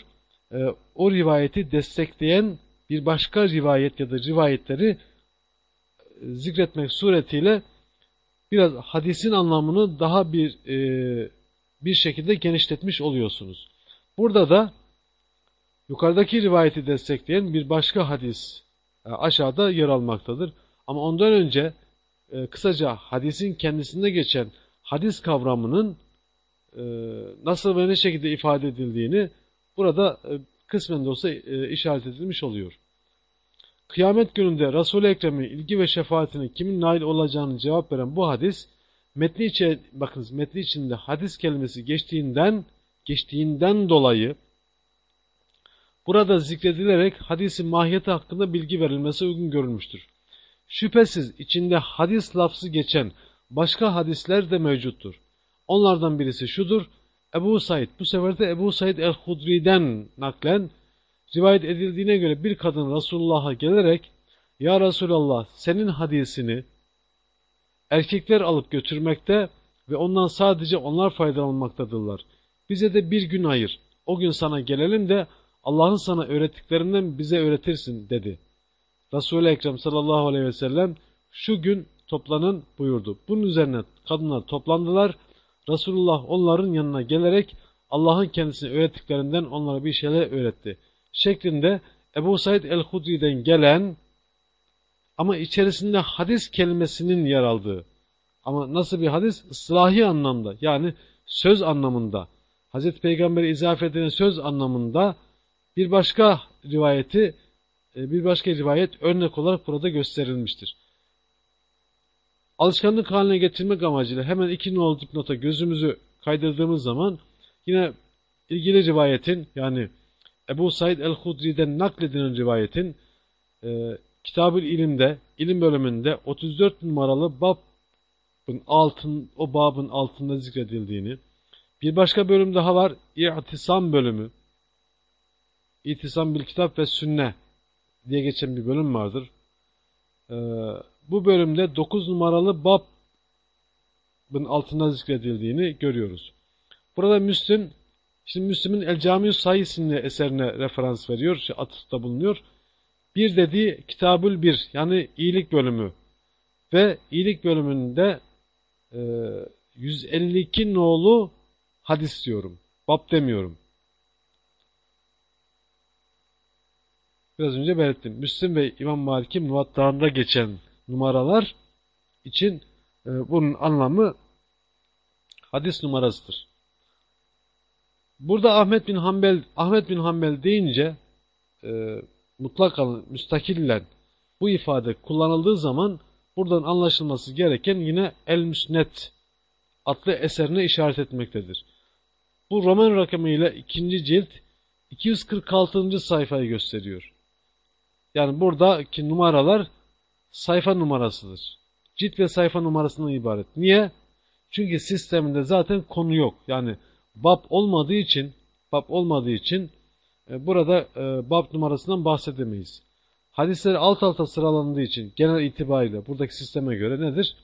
E, o rivayeti destekleyen bir başka rivayet ya da rivayetleri e, zikretmek suretiyle biraz hadisin anlamını daha bir e, bir şekilde genişletmiş oluyorsunuz. Burada da yukarıdaki rivayeti destekleyen bir başka hadis e, aşağıda yer almaktadır. Ama ondan önce e, kısaca hadisin kendisinde geçen hadis kavramının e, nasıl ve ne şekilde ifade edildiğini burada e, kısmen de olsa e, işaret edilmiş oluyor. Kıyamet gününde Resul-i Ekrem'in ilgi ve şefaatine kimin nail olacağını cevap veren bu hadis, metni içe, bakınız metni içinde hadis kelimesi geçtiğinden geçtiğinden dolayı burada zikredilerek hadisin mahiyeti hakkında bilgi verilmesi uygun görülmüştür. Şüphesiz içinde hadis lafzı geçen başka hadisler de mevcuttur. Onlardan birisi şudur. Ebu Said, bu sefer de Ebu Said el-Hudri'den naklen rivayet edildiğine göre bir kadın Resulullah'a gelerek Ya Resulallah senin hadisini erkekler alıp götürmekte ve ondan sadece onlar faydalanmaktadırlar. Bize de bir gün ayır. O gün sana gelelim de Allah'ın sana öğrettiklerinden bize öğretirsin dedi. Resul-i Ekrem sallallahu aleyhi ve sellem şu gün toplanın buyurdu. Bunun üzerine kadınlar toplandılar. Resulullah onların yanına gelerek Allah'ın kendisine öğrettiklerinden onlara bir şeyler öğretti. Şeklinde Ebu Said el-Hudri'den gelen ama içerisinde hadis kelimesinin yer aldığı ama nasıl bir hadis? Islahi anlamda yani söz anlamında Hazreti Peygamber'e izafe edilen söz anlamında bir başka rivayeti e, bir başka rivayet örnek olarak burada gösterilmiştir. Alışkanlık haline getirmek amacıyla hemen iki nolu dipnota gözümüzü kaydırdığımız zaman yine ilgili rivayetin yani Ebu Said el-Hudri'den nakledilen rivayetin e, Kitab-ı İlim'de, ilim bölümünde 34 numaralı babın altın, o babın altında zikredildiğini, bir başka bölüm daha var, İ'tisam bölümü. İ'tisam bil kitap ve sünne diye geçen bir bölüm vardır. Ee, bu bölümde 9 numaralı babın altında zikredildiğini görüyoruz. Burada Müslim, şimdi Müslim'in El Camiu Say isimli eserine referans veriyor, şey, atıfta bulunuyor. Bir dediği Kitabül Bir, yani iyilik bölümü. Ve iyilik bölümünde e, 152 nolu hadis diyorum. Bab demiyorum. Biraz önce belirttim. Müslim ve İmam Malik'in muvattalarında geçen numaralar için e, bunun anlamı hadis numarasıdır. Burada Ahmet bin Hanbel Ahmet bin Hanbel deyince e, mutlak müstakillen bu ifade kullanıldığı zaman buradan anlaşılması gereken yine El Müsnet adlı eserine işaret etmektedir. Bu Roman rakamıyla ikinci cilt 246. sayfayı gösteriyor. Yani buradaki numaralar sayfa numarasıdır. Cilt ve sayfa numarasından ibaret. Niye? Çünkü sisteminde zaten konu yok. Yani bab olmadığı için bab olmadığı için e, burada e, bab numarasından bahsedemeyiz. Hadisler alt alta sıralandığı için genel itibariyle buradaki sisteme göre nedir?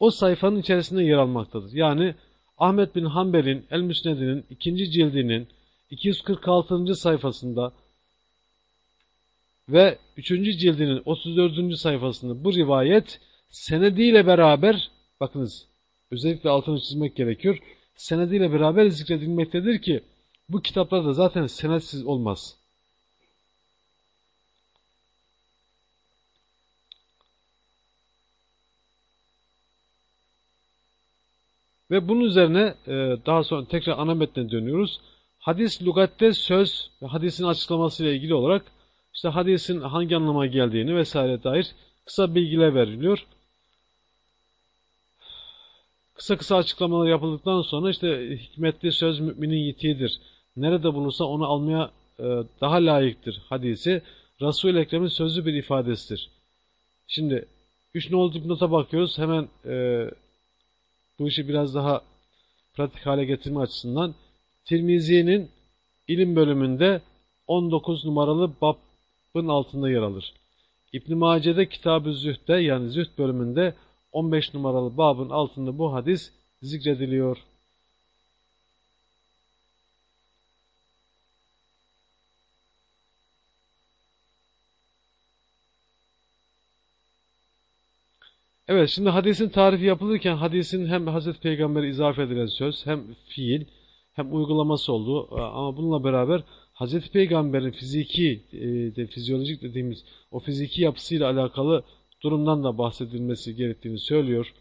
O sayfanın içerisinde yer almaktadır. Yani Ahmet bin Hanbel'in El Müsned'inin ikinci cildinin 246. sayfasında ve 3. cildinin 34. sayfasında bu rivayet senediyle beraber bakınız özellikle altını çizmek gerekiyor. Senediyle beraber zikredilmektedir ki bu kitaplarda zaten senetsiz olmaz. Ve bunun üzerine e, daha sonra tekrar ana metne dönüyoruz. Hadis lugatte söz ve hadisin açıklamasıyla ilgili olarak işte hadisin hangi anlama geldiğini vesaire dair kısa bilgiler veriliyor. Kısa kısa açıklamalar yapıldıktan sonra işte hikmetli söz müminin yitiğidir. Nerede bulursa onu almaya e, daha layıktır hadisi. Resul-i Ekrem'in sözlü bir ifadesidir. Şimdi 3 nolu nota bakıyoruz. Hemen e, bu işi biraz daha pratik hale getirme açısından Tirmizi'nin ilim bölümünde 19 numaralı babın altında yer alır. İbn-i Mace'de Kitab-ı Zühd'de yani Zühd bölümünde 15 numaralı babın altında bu hadis zikrediliyor. Evet şimdi hadisin tarifi yapılırken hadisin hem Hazreti Peygamber'e izafe edilen söz hem fiil hem uygulaması oldu. Ama bununla beraber Hazreti Peygamber'in fiziki, e, de, fizyolojik dediğimiz o fiziki yapısıyla alakalı durumdan da bahsedilmesi gerektiğini söylüyor.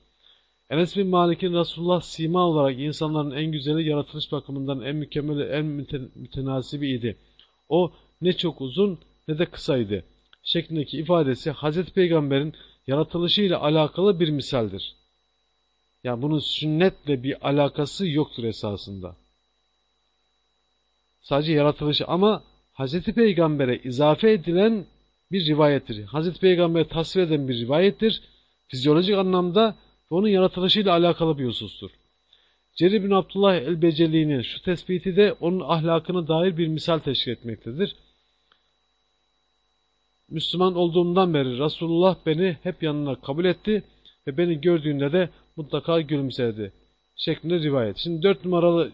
Enes bin Malik'in Resulullah sima olarak insanların en güzeli yaratılış bakımından en mükemmeli, en mütenasibiydi. O ne çok uzun ne de kısaydı. Şeklindeki ifadesi Hazreti Peygamber'in yaratılışıyla alakalı bir misaldir. Yani bunun sünnetle bir alakası yoktur esasında. Sadece yaratılışı ama Hz. Peygamber'e izafe edilen bir rivayettir. Hz. Peygamber'e tasvir eden bir rivayettir. Fizyolojik anlamda ve onun yaratılışıyla alakalı bir husustur. Cerir bin Abdullah el-Beceli'nin şu tespiti de onun ahlakını dair bir misal teşkil etmektedir. Müslüman olduğumdan beri Resulullah beni hep yanına kabul etti ve beni gördüğünde de mutlaka gülümsedi. Şeklinde rivayet. Şimdi 4 numaralı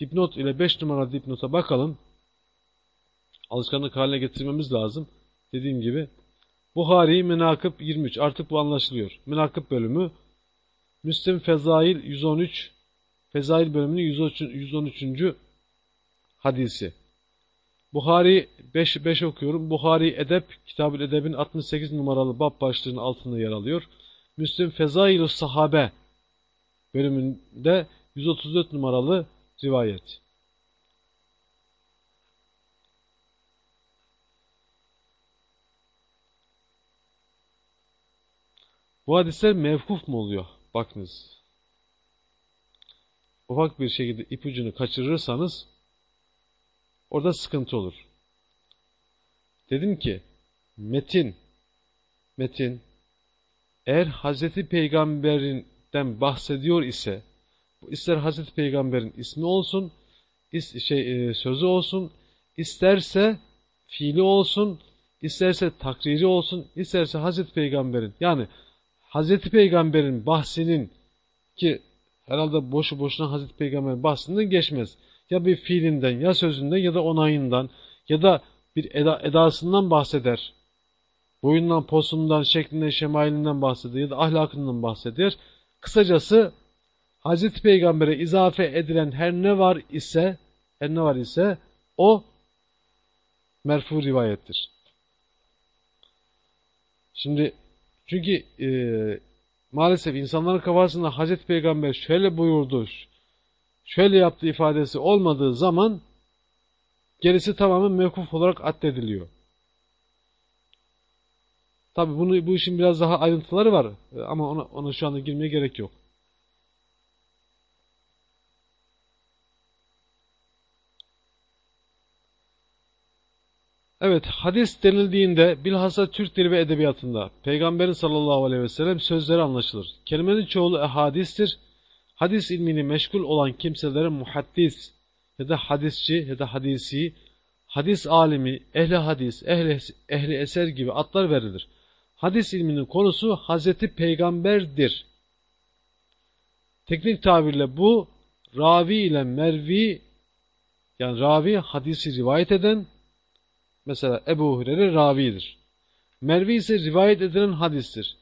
dipnot ile 5 numaralı dipnota bakalım. Alışkanlık haline getirmemiz lazım. Dediğim gibi. Buhari Menakıb 23. Artık bu anlaşılıyor. Menakıb bölümü. Müslim Fezail 113. Fezail bölümünün 113. 113. hadisi. Buhari 5, 5 okuyorum. Buhari Edep, Kitab-ül Edeb'in 68 numaralı bab başlığının altında yer alıyor. Müslim Fezailü Sahabe bölümünde 134 numaralı rivayet. Bu hadisler mevkuf mu oluyor? Bakınız. Ufak bir şekilde ipucunu kaçırırsanız Orada sıkıntı olur. Dedim ki metin metin eğer Hazreti Peygamber'den bahsediyor ise ister Hazreti Peygamber'in ismi olsun is, şey e, sözü olsun isterse fiili olsun isterse takriri olsun isterse Hazreti Peygamber'in yani Hazreti Peygamber'in bahsinin ki herhalde boşu boşuna Hazreti Peygamber bahsinden geçmez. Ya bir fiilinden ya sözünden ya da onayından ya da bir eda, edasından bahseder. Boyundan, posundan, şeklinden, şemailinden bahseder ya da ahlakından bahseder. Kısacası Hazreti Peygamber'e izafe edilen her ne var ise her ne var ise o merfu rivayettir. Şimdi çünkü e, maalesef insanların kafasında Hazreti Peygamber şöyle buyurdu, şöyle yaptı ifadesi olmadığı zaman gerisi tamamen mevkuf olarak addediliyor. Tabi bunu bu işin biraz daha ayrıntıları var ama ona, ona şu anda girmeye gerek yok. Evet, hadis denildiğinde bilhassa Türk dili ve edebiyatında Peygamberin sallallahu aleyhi ve sellem sözleri anlaşılır. Kelimenin çoğulu ehadistir. Hadis ilmini meşgul olan kimselere muhaddis ya da hadisçi ya da hadisi, hadis alimi, ehli hadis, ehli, ehli eser gibi adlar verilir. Hadis ilminin konusu Hazreti Peygamber'dir. Teknik tabirle bu ravi ile mervi yani ravi hadisi rivayet eden Mesela Ebu Hureyre ravidir. Mervi ise rivayet edilen hadistir.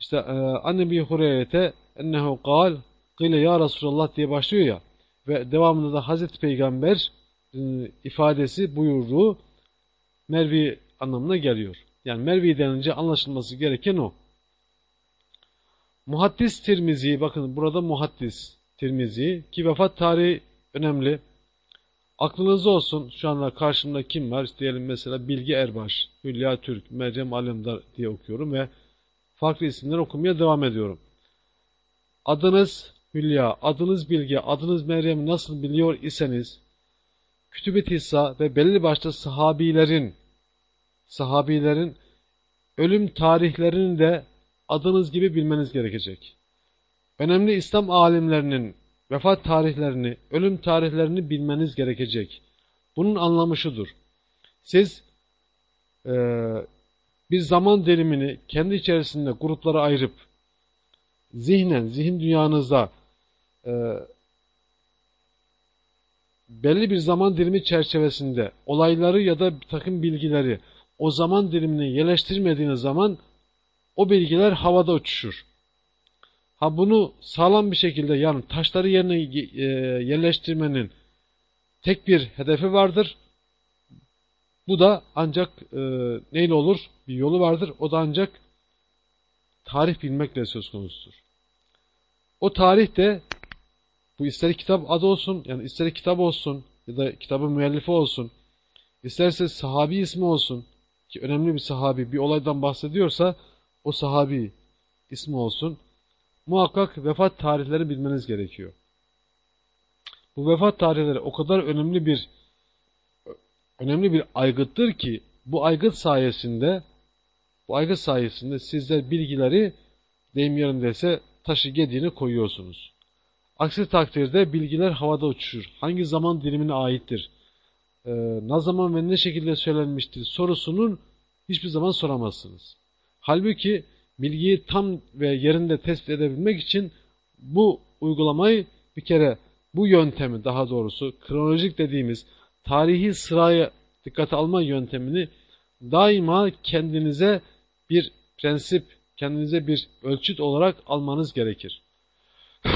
İşte e, anne bir Hureyre'te ennehu kal kıyle ya Resulallah diye başlıyor ya ve devamında da Hazreti Peygamber e, ifadesi buyurduğu Mervi anlamına geliyor. Yani Mervi denince anlaşılması gereken o. Muhaddis Tirmizi, bakın burada muhaddis Tirmizi ki vefat tarihi önemli. Aklınızda olsun şu anda karşımda kim var? Diyelim mesela Bilgi Erbaş, Hülya Türk, Meryem Alemdar diye okuyorum ve farklı isimler okumaya devam ediyorum. Adınız Hülya, adınız Bilgi, adınız Meryem nasıl biliyor iseniz Kütüb-i Tisa ve belli başlı sahabilerin sahabilerin ölüm tarihlerini de adınız gibi bilmeniz gerekecek. Önemli İslam alimlerinin vefat tarihlerini, ölüm tarihlerini bilmeniz gerekecek. Bunun anlamı şudur. Siz e, bir zaman dilimini kendi içerisinde gruplara ayırıp zihnen, zihin dünyanızda e, belli bir zaman dilimi çerçevesinde olayları ya da bir takım bilgileri o zaman dilimine yerleştirmediğiniz zaman o bilgiler havada uçuşur. Ha bunu sağlam bir şekilde yani taşları yerine e, yerleştirmenin tek bir hedefi vardır. Bu da ancak e, neyle olur? Bir yolu vardır. O da ancak tarih bilmekle söz konusudur. O tarih de bu ister kitap adı olsun, yani ister kitap olsun ya da kitabın müellifi olsun, isterse sahabi ismi olsun ki önemli bir sahabi bir olaydan bahsediyorsa o sahabi ismi olsun muhakkak vefat tarihleri bilmeniz gerekiyor. Bu vefat tarihleri o kadar önemli bir önemli bir aygıttır ki bu aygıt sayesinde bu aygıt sayesinde sizler bilgileri deyim yerindeyse taşı gediğini koyuyorsunuz. Aksi takdirde bilgiler havada uçuşur. Hangi zaman dilimine aittir? Ee, ne zaman ve ne şekilde söylenmiştir sorusunun hiçbir zaman soramazsınız. Halbuki bilgiyi tam ve yerinde tespit edebilmek için bu uygulamayı bir kere bu yöntemi daha doğrusu kronolojik dediğimiz tarihi sıraya dikkate alma yöntemini daima kendinize bir prensip, kendinize bir ölçüt olarak almanız gerekir.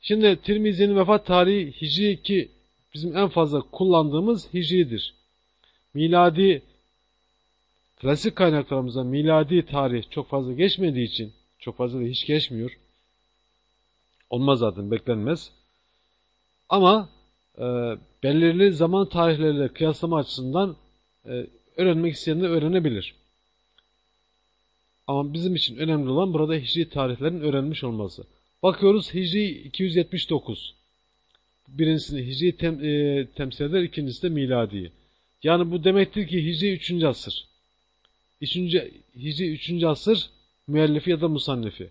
Şimdi Tirmizi'nin vefat tarihi Hicri ki bizim en fazla kullandığımız Hicri'dir. Miladi Klasik kaynaklarımızda miladi tarih çok fazla geçmediği için, çok fazla da hiç geçmiyor. Olmaz zaten, beklenmez. Ama e, belirli zaman tarihleriyle kıyaslama açısından e, öğrenmek isteyenler öğrenebilir. Ama bizim için önemli olan burada hicri tarihlerin öğrenmiş olması. Bakıyoruz Hicri 279. Birincisini Hicri tem, e, temsil eder, ikincisi de miladi. Yani bu demektir ki Hicri 3. asır. 3. Hicri 3. asır müellifi ya da musannifi.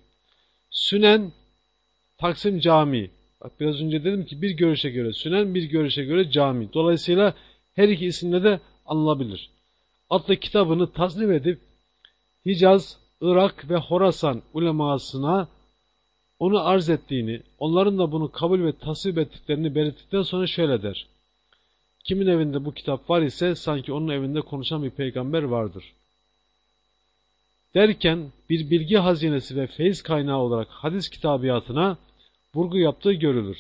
Sünen Taksim Camii. Bak biraz önce dedim ki bir görüşe göre Sünen bir görüşe göre cami. Dolayısıyla her iki isimle de anılabilir. Adlı kitabını tasnif edip Hicaz, Irak ve Horasan ulemasına onu arz ettiğini, onların da bunu kabul ve tasvip ettiklerini belirttikten sonra şöyle der. Kimin evinde bu kitap var ise sanki onun evinde konuşan bir peygamber vardır. Derken bir bilgi hazinesi ve feyiz kaynağı olarak hadis kitabiyatına vurgu yaptığı görülür.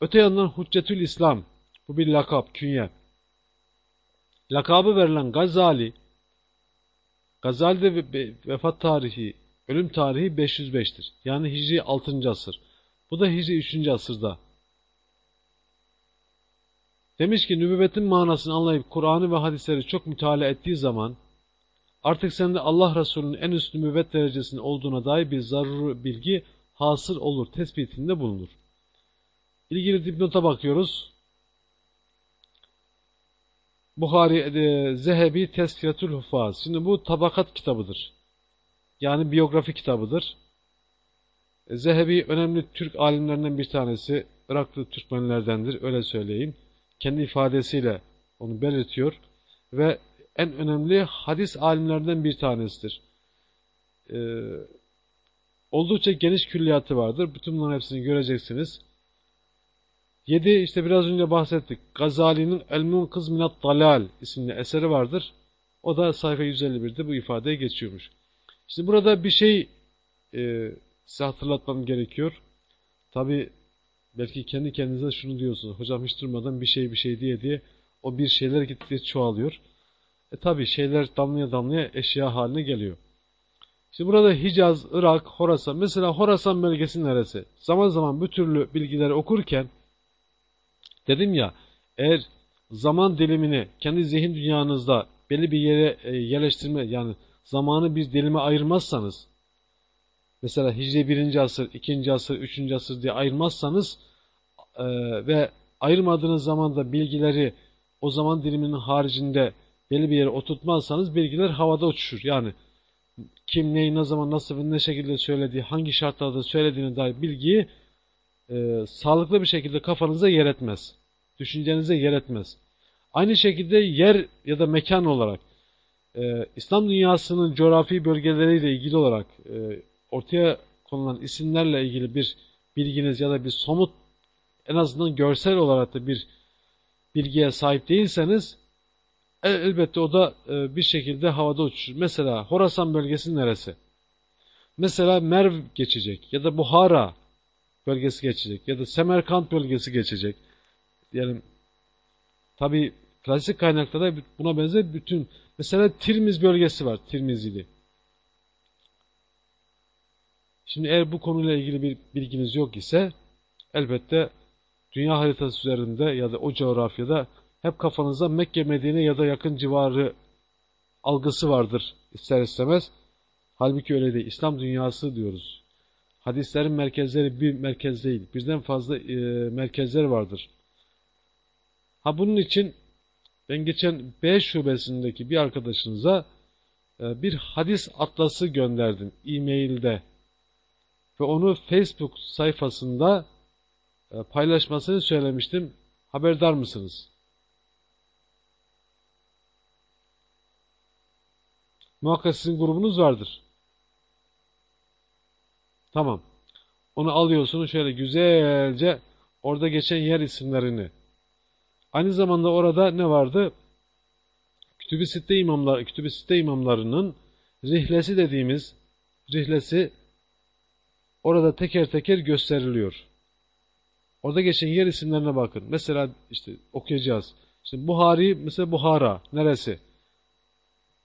Öte yandan Hüccetül İslam, bu bir lakap, künye. Lakabı verilen Gazali, Gazali'de vefat tarihi, ölüm tarihi 505'tir. Yani Hicri 6. asır. Bu da Hicri 3. asırda. Demiş ki nübüvvetin manasını anlayıp Kur'an'ı ve hadisleri çok müteala ettiği zaman artık sende Allah Resulü'nün en üst nübüvvet derecesinde olduğuna dair bir zaruri bilgi hasır olur, tespitinde bulunur. İlgili dipnota bakıyoruz. Buhari, e, Zehebi Teskiyatül Hufaz. Şimdi bu tabakat kitabıdır. Yani biyografi kitabıdır. E, Zehebi önemli Türk alimlerinden bir tanesi. Iraklı Türkmenlerdendir, öyle söyleyeyim. Kendi ifadesiyle onu belirtiyor. Ve en önemli hadis alimlerden bir tanesidir. Ee, oldukça geniş külliyatı vardır. Bütün bunların hepsini göreceksiniz. 7 işte biraz önce bahsettik. Gazali'nin El-Munkız Minat Dalal isimli eseri vardır. O da sayfa 151'de bu ifadeye geçiyormuş. İşte burada bir şey e, size hatırlatmam gerekiyor. Tabi belki kendi kendinize şunu diyorsunuz. Hocam hiç durmadan bir şey bir şey diye diye o bir şeyler gittikçe çoğalıyor. E tabi şeyler damlaya damlaya eşya haline geliyor. İşte burada Hicaz, Irak, Horasan. Mesela Horasan bölgesi neresi? Zaman zaman bu türlü bilgileri okurken Dedim ya eğer zaman dilimini kendi zihin dünyanızda belli bir yere e, yerleştirme yani zamanı bir dilime ayırmazsanız mesela Hicri 1. asır, 2. asır, 3. asır diye ayırmazsanız e, ve ayırmadığınız zaman da bilgileri o zaman diliminin haricinde belli bir yere oturtmazsanız bilgiler havada uçuşur. Yani kim neyi ne zaman nasıl ve ne şekilde söylediği, hangi şartlarda söylediğine dair bilgiyi e, sağlıklı bir şekilde kafanıza yer etmez düşüncenize yer etmez. Aynı şekilde yer ya da mekan olarak e, İslam dünyasının coğrafi bölgeleriyle ilgili olarak e, ortaya konulan isimlerle ilgili bir bilginiz ya da bir somut en azından görsel olarak da bir bilgiye sahip değilseniz elbette o da e, bir şekilde havada uçuşur. Mesela Horasan bölgesi neresi? Mesela Merv geçecek ya da Buhara bölgesi geçecek ya da Semerkant bölgesi geçecek diyelim tabi klasik kaynaklarda buna benzer bütün mesela Tirmiz bölgesi var Tirmizili. Şimdi eğer bu konuyla ilgili bir bilginiz yok ise elbette dünya haritası üzerinde ya da o coğrafyada hep kafanızda Mekke, Medine ya da yakın civarı algısı vardır ister istemez. Halbuki öyle değil. İslam dünyası diyoruz. Hadislerin merkezleri bir merkez değil. Birden fazla e, merkezler vardır. Ha bunun için ben geçen B şubesindeki bir arkadaşınıza e, bir hadis atlası gönderdim e-mailde ve onu Facebook sayfasında e, paylaşmasını söylemiştim. Haberdar mısınız? Muhakkak sizin grubunuz vardır. Tamam. Onu alıyorsunuz şöyle güzelce orada geçen yer isimlerini Aynı zamanda orada ne vardı? Kütüb-i Sitte, imamlar, Kütüb Sitte imamlarının rihlesi dediğimiz rihlesi orada teker teker gösteriliyor. Orada geçen yer isimlerine bakın. Mesela işte okuyacağız. İşte Buhari, mesela Buhara. Neresi?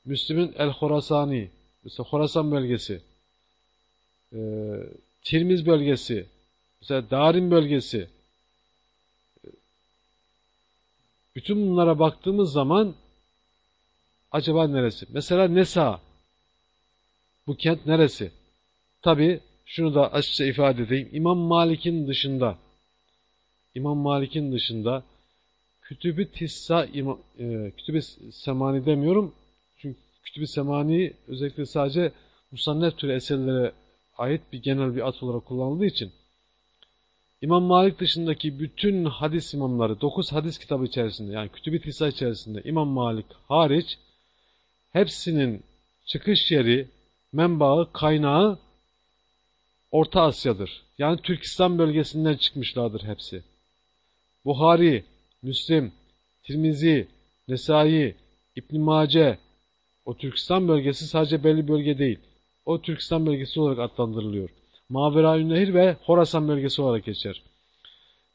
Müslüm'ün El-Horasani. Mesela Horasan bölgesi. Ee, Tirmiz bölgesi. Mesela Darim bölgesi. Bütün bunlara baktığımız zaman acaba neresi? Mesela Nesa. Bu kent neresi? Tabi şunu da açıkça ifade edeyim. İmam Malik'in dışında İmam Malik'in dışında Kütüb-i Tissa e, Kütüb-i Semani demiyorum. Kütüb-i Semani özellikle sadece Musannef türü eserlere ait bir genel bir at olarak kullanıldığı için İmam Malik dışındaki bütün hadis imamları, 9 hadis kitabı içerisinde yani Kütüb-i Tisa içerisinde İmam Malik hariç hepsinin çıkış yeri, menbaı, kaynağı Orta Asya'dır. Yani Türkistan bölgesinden çıkmışlardır hepsi. Buhari, Müslim, Tirmizi, Nesai, İbn Mace, o Türkistan bölgesi sadece belli bölge değil. O Türkistan bölgesi olarak adlandırılıyor. Mavera Nehir ve Horasan bölgesi olarak geçer.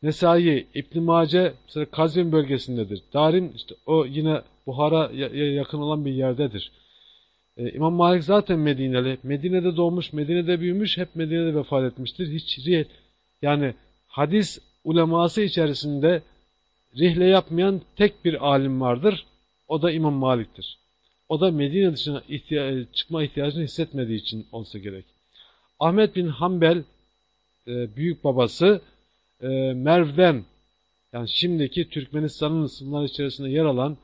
Nesai, İbn Mace mesela Kazvin bölgesindedir. Darim işte o yine Buhara yakın olan bir yerdedir. Ee, İmam Malik zaten Medineli. Medine'de doğmuş, Medine'de büyümüş, hep Medine'de vefat etmiştir. Hiç yani hadis uleması içerisinde rihle yapmayan tek bir alim vardır. O da İmam Malik'tir. O da Medine dışına ihtiya çıkma ihtiyacını hissetmediği için olsa gerek. Ahmet bin Hanbel e, büyük babası e, Merv'den yani şimdiki Türkmenistan'ın sınırları içerisinde yer alan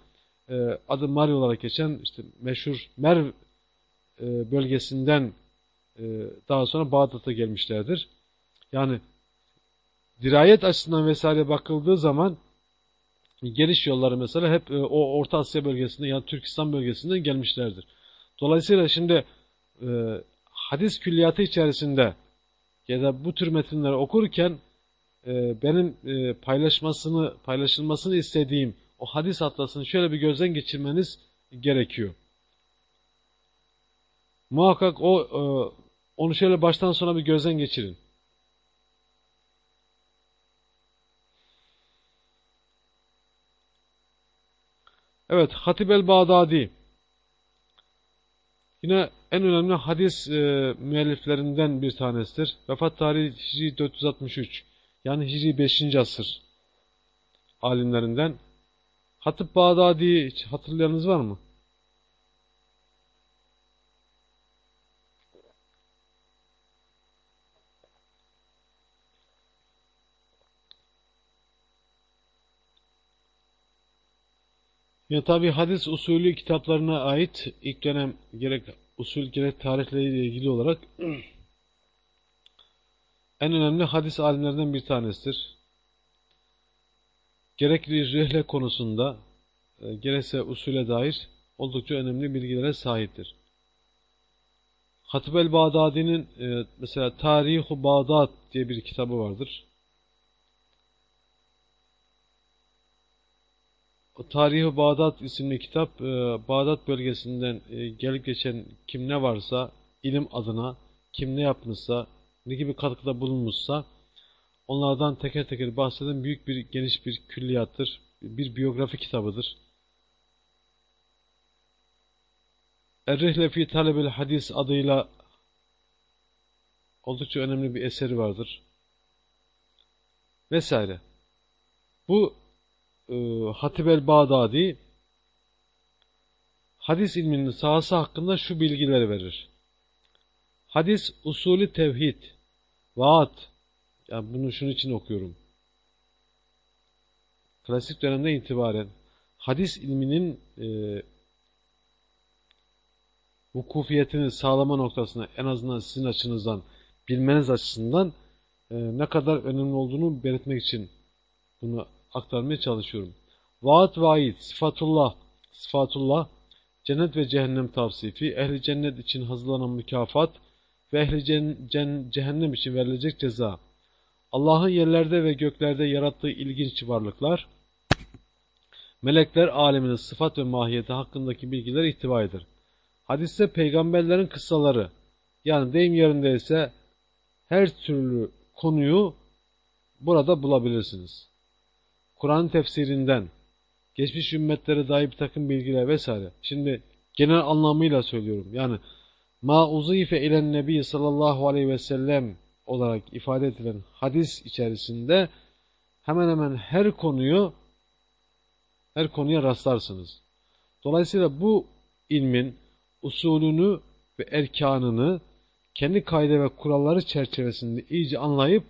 e, adı Mari olarak geçen işte meşhur Merv e, bölgesinden e, daha sonra Bağdat'a gelmişlerdir. Yani dirayet açısından vesaire bakıldığı zaman geliş yolları mesela hep e, o Orta Asya bölgesinde yani Türkistan bölgesinden gelmişlerdir. Dolayısıyla şimdi e, hadis külliyatı içerisinde ya da bu tür metinleri okurken e, benim paylaşmasını paylaşılmasını istediğim o hadis atlasını şöyle bir gözden geçirmeniz gerekiyor. Muhakkak o onu şöyle baştan sona bir gözden geçirin. Evet, Hatib el-Bağdadi. Yine en önemli hadis e, müelliflerinden bir tanesidir. Vefat tarihi Hicri 463. Yani Hicri 5. asır alimlerinden. Hatip Bağdadi hiç hatırlayanınız var mı? Ya tabi hadis usulü kitaplarına ait ilk dönem gerek usul gerek tarihleriyle ilgili olarak en önemli hadis alimlerinden bir tanesidir. Gerekli rehle konusunda e, gerekse usule dair oldukça önemli bilgilere sahiptir. Hatib el-Bağdadi'nin e, mesela Tarih-u Bağdat diye bir kitabı vardır. Tarihi Bağdat isimli kitap, e, Bağdat bölgesinden e, gelip geçen kim ne varsa, ilim adına, kim ne yapmışsa, ne gibi katkıda bulunmuşsa, onlardan teker teker bahseden büyük bir, geniş bir külliyattır, bir biyografi kitabıdır. Er-Rihle fi Talebil Hadis adıyla oldukça önemli bir eseri vardır. Vesaire. Bu Hatib el-Bağdadi hadis ilminin sahası hakkında şu bilgileri verir. Hadis usulü tevhid, vaat, yani bunu şunun için okuyorum. Klasik dönemde itibaren hadis ilminin e, vukufiyetini sağlama noktasına en azından sizin açınızdan bilmeniz açısından e, ne kadar önemli olduğunu belirtmek için bunu aktarmaya çalışıyorum. Vaat vaid, sıfatullah, sıfatullah, cennet ve cehennem tavsifi, ehli cennet için hazırlanan mükafat ve ehli cehennem için verilecek ceza. Allah'ın yerlerde ve göklerde yarattığı ilginç varlıklar, melekler aleminin sıfat ve mahiyeti hakkındaki bilgiler ihtiva eder. Hadiste peygamberlerin kıssaları, yani deyim yerinde ise her türlü konuyu burada bulabilirsiniz. Kur'an tefsirinden, geçmiş ümmetlere dair bir takım bilgiler vesaire. Şimdi genel anlamıyla söylüyorum. Yani ma uzife ilen nebi sallallahu aleyhi ve sellem olarak ifade edilen hadis içerisinde hemen hemen her konuyu her konuya rastlarsınız. Dolayısıyla bu ilmin usulünü ve erkanını kendi kaydı ve kuralları çerçevesinde iyice anlayıp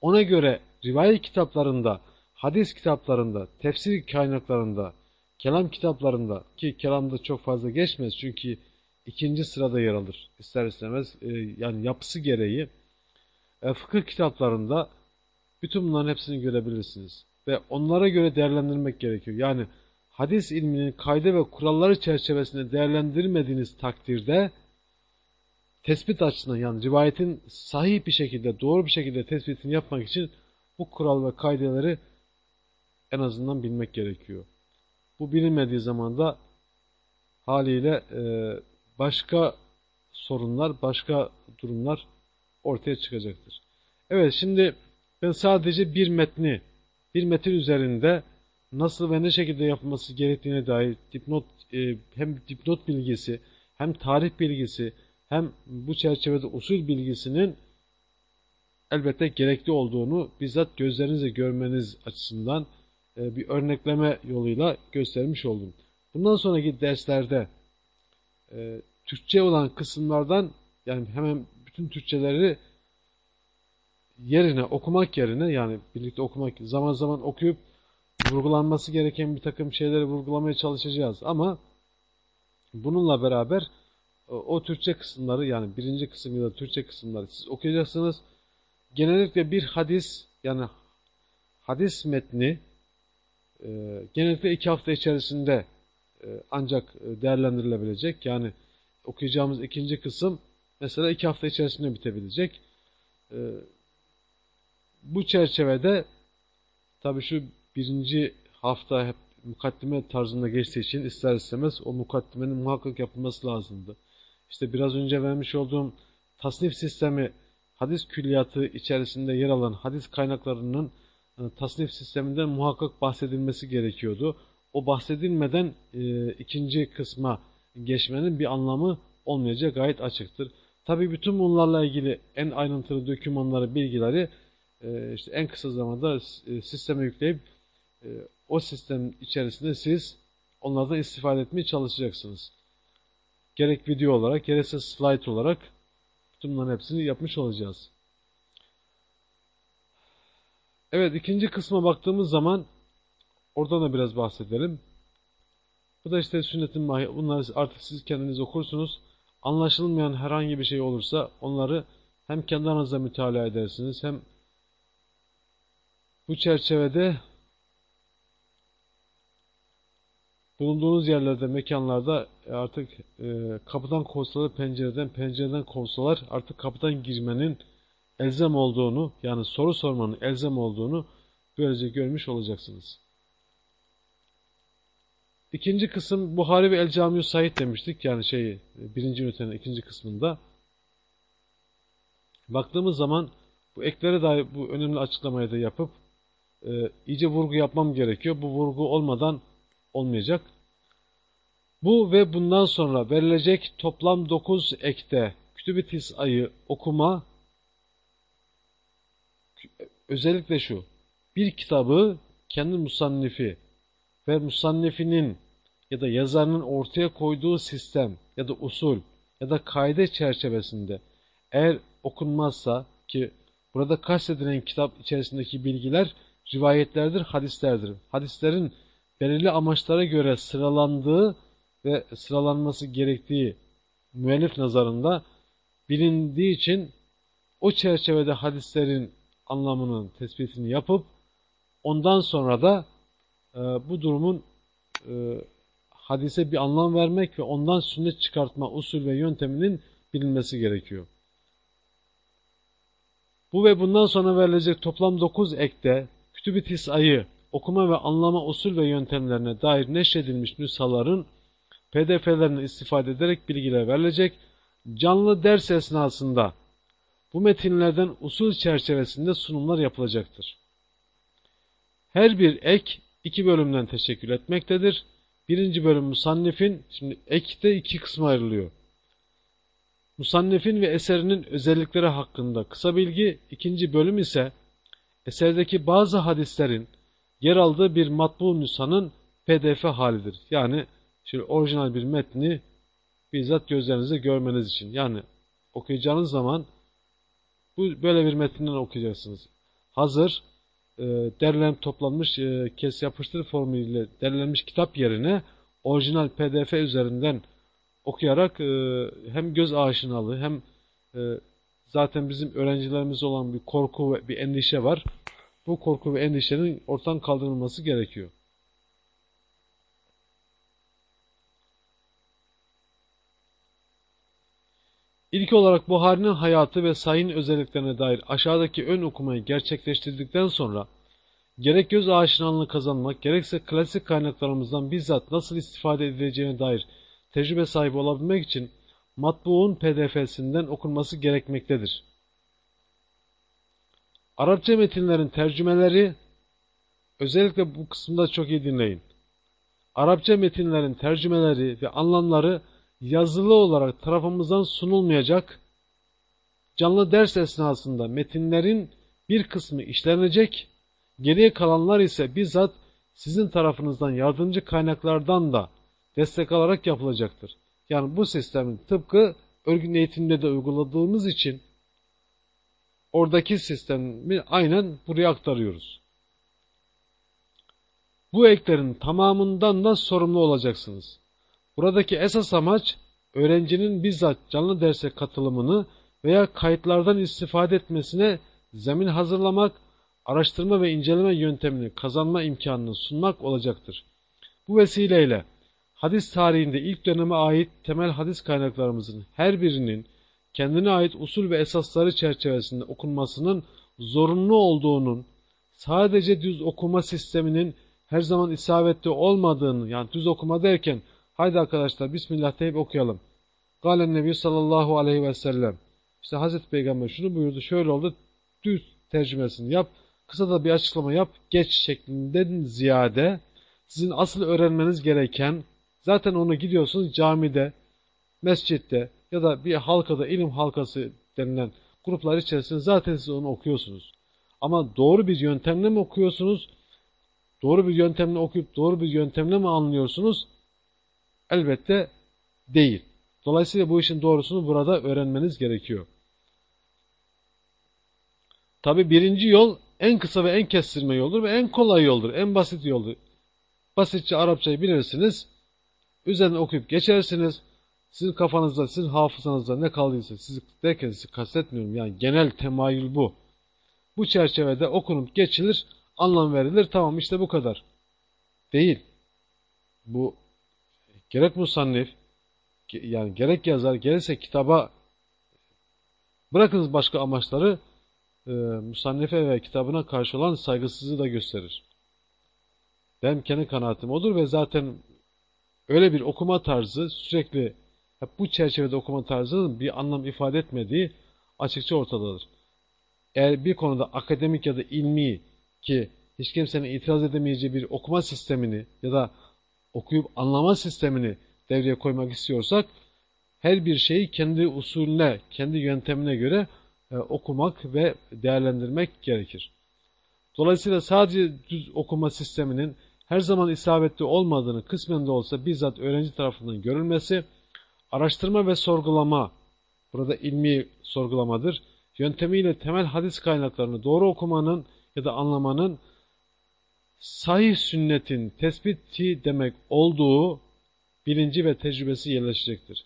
ona göre rivayet kitaplarında hadis kitaplarında, tefsir kaynaklarında, kelam kitaplarında ki kelamda çok fazla geçmez çünkü ikinci sırada yer alır ister istemez e, yani yapısı gereği e, fıkıh kitaplarında bütün bunların hepsini görebilirsiniz ve onlara göre değerlendirmek gerekiyor. Yani hadis ilminin kaydı ve kuralları çerçevesinde değerlendirmediğiniz takdirde tespit açısından yani rivayetin sahih bir şekilde, doğru bir şekilde tespitini yapmak için bu kural ve kaideleri en azından bilmek gerekiyor. Bu bilinmediği zaman da haliyle e, başka sorunlar, başka durumlar ortaya çıkacaktır. Evet şimdi ben sadece bir metni, bir metin üzerinde nasıl ve ne şekilde yapılması gerektiğine dair dipnot, e, hem dipnot bilgisi, hem tarih bilgisi, hem bu çerçevede usul bilgisinin elbette gerekli olduğunu bizzat gözlerinizle görmeniz açısından bir örnekleme yoluyla göstermiş oldum. Bundan sonraki derslerde e, Türkçe olan kısımlardan yani hemen bütün Türkçeleri yerine okumak yerine yani birlikte okumak zaman zaman okuyup vurgulanması gereken bir takım şeyleri vurgulamaya çalışacağız ama bununla beraber o, o Türkçe kısımları yani birinci kısım ya da Türkçe kısımları siz okuyacaksınız. Genellikle bir hadis yani hadis metni e, genellikle iki hafta içerisinde e, ancak değerlendirilebilecek. Yani okuyacağımız ikinci kısım mesela iki hafta içerisinde bitebilecek. E, bu çerçevede tabi şu birinci hafta hep mukaddime tarzında geçtiği için ister istemez o mukaddimenin muhakkak yapılması lazımdı. İşte biraz önce vermiş olduğum tasnif sistemi hadis külliyatı içerisinde yer alan hadis kaynaklarının e, tasnif sisteminden muhakkak bahsedilmesi gerekiyordu. O bahsedilmeden e, ikinci kısma geçmenin bir anlamı olmayacak gayet açıktır. Tabi bütün bunlarla ilgili en ayrıntılı dokümanları, bilgileri e, işte en kısa zamanda e, sisteme yükleyip e, o sistem içerisinde siz onlardan istifade etmeye çalışacaksınız. Gerek video olarak, gerekse slide olarak bütün bunların hepsini yapmış olacağız. Evet ikinci kısma baktığımız zaman oradan da biraz bahsedelim. Bu da işte sünnetin mahi. Bunları artık siz kendiniz okursunuz. Anlaşılmayan herhangi bir şey olursa onları hem kendi aranızda mütalaa edersiniz hem bu çerçevede bulunduğunuz yerlerde, mekanlarda artık e, kapıdan kovsalar, pencereden, pencereden kovsalar artık kapıdan girmenin elzem olduğunu, yani soru sormanın elzem olduğunu böylece görmüş olacaksınız. İkinci kısım Buhari ve El Camiu Said demiştik. Yani şeyi birinci ünitenin ikinci kısmında. Baktığımız zaman bu eklere dair bu önemli açıklamayı da yapıp e, iyice vurgu yapmam gerekiyor. Bu vurgu olmadan olmayacak. Bu ve bundan sonra verilecek toplam 9 ekte Kütüb-i ayı okuma özellikle şu. Bir kitabı kendi musannifi ve musannifinin ya da yazarının ortaya koyduğu sistem ya da usul ya da kaide çerçevesinde eğer okunmazsa ki burada kastedilen kitap içerisindeki bilgiler rivayetlerdir, hadislerdir. Hadislerin belirli amaçlara göre sıralandığı ve sıralanması gerektiği müellif nazarında bilindiği için o çerçevede hadislerin anlamının tespitini yapıp ondan sonra da e, bu durumun e, hadise bir anlam vermek ve ondan sünnet çıkartma usul ve yönteminin bilinmesi gerekiyor. Bu ve bundan sonra verilecek toplam 9 ekte Kütüb-i Tis'ayı okuma ve anlama usul ve yöntemlerine dair neşredilmiş nüshaların pdf'lerini istifade ederek bilgiler verilecek. Canlı ders esnasında bu metinlerden usul çerçevesinde sunumlar yapılacaktır. Her bir ek iki bölümden teşekkür etmektedir. Birinci bölüm Musannif'in, şimdi ekte iki kısma ayrılıyor. Musannif'in ve eserinin özellikleri hakkında kısa bilgi, ikinci bölüm ise eserdeki bazı hadislerin yer aldığı bir matbu nüshanın pdf halidir. Yani şimdi orijinal bir metni bizzat gözlerinizle görmeniz için. Yani okuyacağınız zaman bu böyle bir metinden okuyacaksınız. Hazır e, derlenip toplanmış e, kes yapıştır formülüyle derlenmiş kitap yerine orijinal pdf üzerinden okuyarak e, hem göz aşinalığı hem e, zaten bizim öğrencilerimiz olan bir korku ve bir endişe var. Bu korku ve endişenin ortadan kaldırılması gerekiyor. İlk olarak Buhari'nin hayatı ve sayın özelliklerine dair aşağıdaki ön okumayı gerçekleştirdikten sonra gerek göz aşinalığını kazanmak gerekse klasik kaynaklarımızdan bizzat nasıl istifade edileceğine dair tecrübe sahibi olabilmek için matbuun pdf'sinden okunması gerekmektedir. Arapça metinlerin tercümeleri özellikle bu kısımda çok iyi dinleyin. Arapça metinlerin tercümeleri ve anlamları yazılı olarak tarafımızdan sunulmayacak, canlı ders esnasında metinlerin bir kısmı işlenecek, geriye kalanlar ise bizzat sizin tarafınızdan yardımcı kaynaklardan da destek alarak yapılacaktır. Yani bu sistemin tıpkı örgün eğitimde de uyguladığımız için oradaki sistemi aynen buraya aktarıyoruz. Bu eklerin tamamından da sorumlu olacaksınız. Buradaki esas amaç öğrencinin bizzat canlı derse katılımını veya kayıtlardan istifade etmesine zemin hazırlamak, araştırma ve inceleme yöntemini kazanma imkanını sunmak olacaktır. Bu vesileyle hadis tarihinde ilk döneme ait temel hadis kaynaklarımızın her birinin kendine ait usul ve esasları çerçevesinde okunmasının zorunlu olduğunun, sadece düz okuma sisteminin her zaman isabetli olmadığını, yani düz okuma derken, haydi arkadaşlar Bismillah deyip okuyalım. Galen Nebi sallallahu aleyhi ve sellem. İşte Hazreti Peygamber şunu buyurdu, şöyle oldu, düz tercümesini yap, kısa da bir açıklama yap, geç şeklinden ziyade, sizin asıl öğrenmeniz gereken, zaten onu gidiyorsunuz camide, mescitte ya da bir halkada, ilim halkası denilen gruplar içerisinde zaten siz onu okuyorsunuz. Ama doğru bir yöntemle mi okuyorsunuz? Doğru bir yöntemle okuyup doğru bir yöntemle mi anlıyorsunuz? Elbette değil. Dolayısıyla bu işin doğrusunu burada öğrenmeniz gerekiyor. Tabi birinci yol en kısa ve en kestirme yoldur ve en kolay yoldur. En basit yoldur. Basitçe Arapçayı bilirsiniz. Üzerine okuyup geçersiniz. Sizin kafanızda, sizin hafızanızda ne kaldıysa sizi derken sizi kastetmiyorum. Yani genel temayül bu. Bu çerçevede okunup geçilir, anlam verilir. Tamam işte bu kadar. Değil. Bu gerek musannif, yani gerek yazar, gerekse kitaba bırakınız başka amaçları e, musannefe ve kitabına karşı olan saygısızlığı da gösterir. Benim kendi kanaatim odur ve zaten öyle bir okuma tarzı sürekli hep bu çerçevede okuma tarzının bir anlam ifade etmediği açıkça ortadadır. Eğer bir konuda akademik ya da ilmi ki hiç kimsenin itiraz edemeyeceği bir okuma sistemini ya da okuyup anlama sistemini devreye koymak istiyorsak her bir şeyi kendi usulüne, kendi yöntemine göre e, okumak ve değerlendirmek gerekir. Dolayısıyla sadece düz okuma sisteminin her zaman isabetli olmadığını kısmen de olsa bizzat öğrenci tarafından görülmesi, araştırma ve sorgulama, burada ilmi sorgulamadır, yöntemiyle temel hadis kaynaklarını doğru okumanın ya da anlamanın sahih sünnetin tespiti demek olduğu bilinci ve tecrübesi yerleşecektir.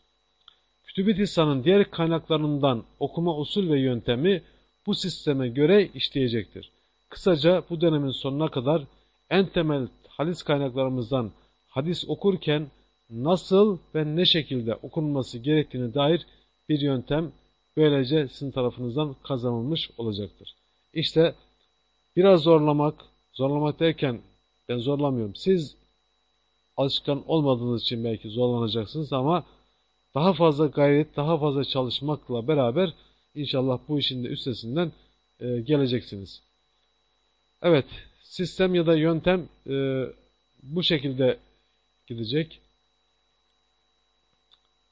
Kütüb-i Tisa'nın diğer kaynaklarından okuma usul ve yöntemi bu sisteme göre işleyecektir. Kısaca bu dönemin sonuna kadar en temel hadis kaynaklarımızdan hadis okurken nasıl ve ne şekilde okunması gerektiğine dair bir yöntem böylece sizin tarafınızdan kazanılmış olacaktır. İşte biraz zorlamak, zorlamak derken ben zorlamıyorum. Siz alışkan olmadığınız için belki zorlanacaksınız ama daha fazla gayret, daha fazla çalışmakla beraber inşallah bu işin de üstesinden e, geleceksiniz. Evet, sistem ya da yöntem e, bu şekilde gidecek.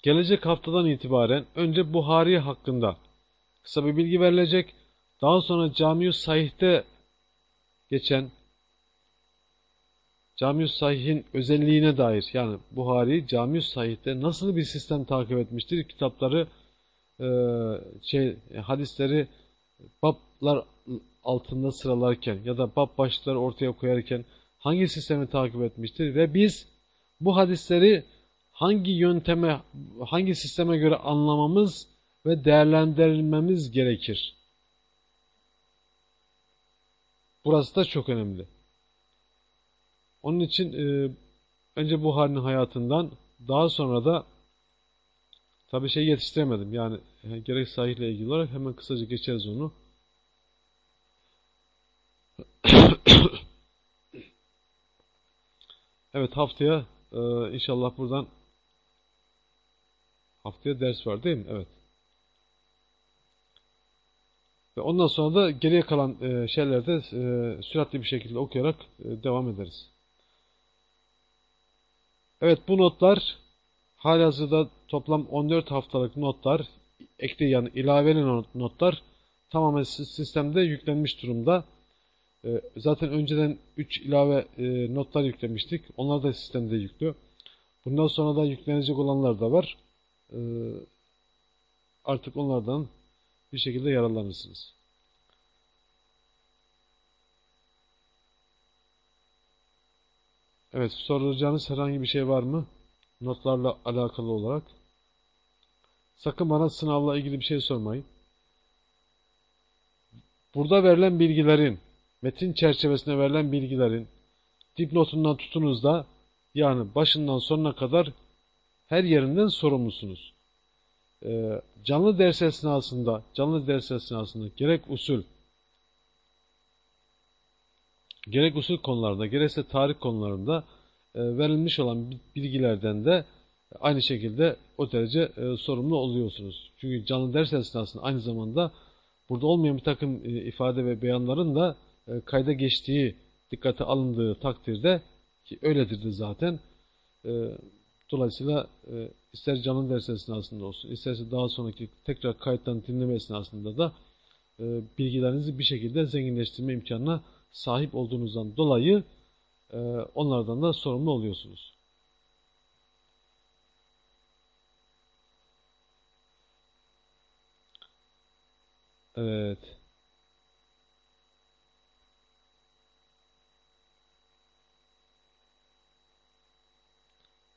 Gelecek haftadan itibaren önce Buhari hakkında kısa bir bilgi verilecek. Daha sonra Camiu Sahih'te geçen Camius Sahih'in özelliğine dair yani Buhari Camius Sahih'te nasıl bir sistem takip etmiştir? Kitapları e, şey hadisleri bablar altında sıralarken ya da bab başlıkları ortaya koyarken hangi sistemi takip etmiştir ve biz bu hadisleri hangi yönteme, hangi sisteme göre anlamamız ve değerlendirmemiz gerekir? Burası da çok önemli. Onun için e, önce Buhari'nin hayatından daha sonra da tabii şey yetiştiremedim. Yani e, gerek sahihle ilgili olarak hemen kısaca geçeriz onu. Evet haftaya e, inşallah buradan haftaya ders var değil mi? Evet. Ve ondan sonra da geriye kalan e, şeylerde e, süratli bir şekilde okuyarak e, devam ederiz. Evet bu notlar halihazırda toplam 14 haftalık notlar, ekli yani ilaveli notlar tamamen sistemde yüklenmiş durumda. E, zaten önceden 3 ilave e, notlar yüklemiştik. Onlar da sistemde yüklü. Bundan sonra da yüklenecek olanlar da var. E, artık onlardan bir şekilde yararlanırsınız. Evet, soracağınız herhangi bir şey var mı? Notlarla alakalı olarak. Sakın bana sınavla ilgili bir şey sormayın. Burada verilen bilgilerin, metin çerçevesinde verilen bilgilerin dipnotundan tutunuz da yani başından sonuna kadar her yerinden sorumlusunuz. Ee, canlı ders esnasında, canlı ders esnasında gerek usul, gerek usul konularında, gerekse tarih konularında e, verilmiş olan bilgilerden de aynı şekilde o derece e, sorumlu oluyorsunuz. Çünkü canlı ders esnasında aynı zamanda burada olmayan bir takım e, ifade ve beyanların da kayda geçtiği, dikkate alındığı takdirde ki öyledir de zaten dolayısıyla ister canlı ders esnasında olsun, isterse daha sonraki tekrar kayıttan dinleme esnasında da bilgilerinizi bir şekilde zenginleştirme imkanına sahip olduğunuzdan dolayı e, onlardan da sorumlu oluyorsunuz. Evet.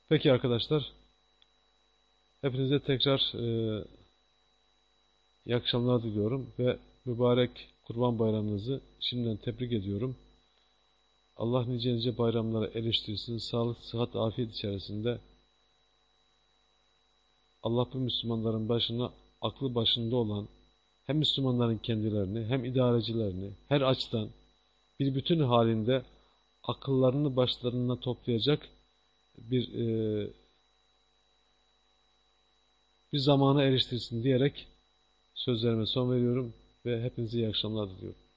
Peki arkadaşlar. Hepinize tekrar e, iyi akşamlar diliyorum ve mübarek Kurban Bayramınızı şimdiden tebrik ediyorum. Allah nice nice bayramlara eriştirsin. Sağlık, sıhhat, afiyet içerisinde. Allah bu Müslümanların başına aklı başında olan hem Müslümanların kendilerini hem idarecilerini her açıdan bir bütün halinde akıllarını başlarına toplayacak bir e, bir zamana eriştirsin diyerek sözlerime son veriyorum ve hepinize iyi akşamlar diliyorum.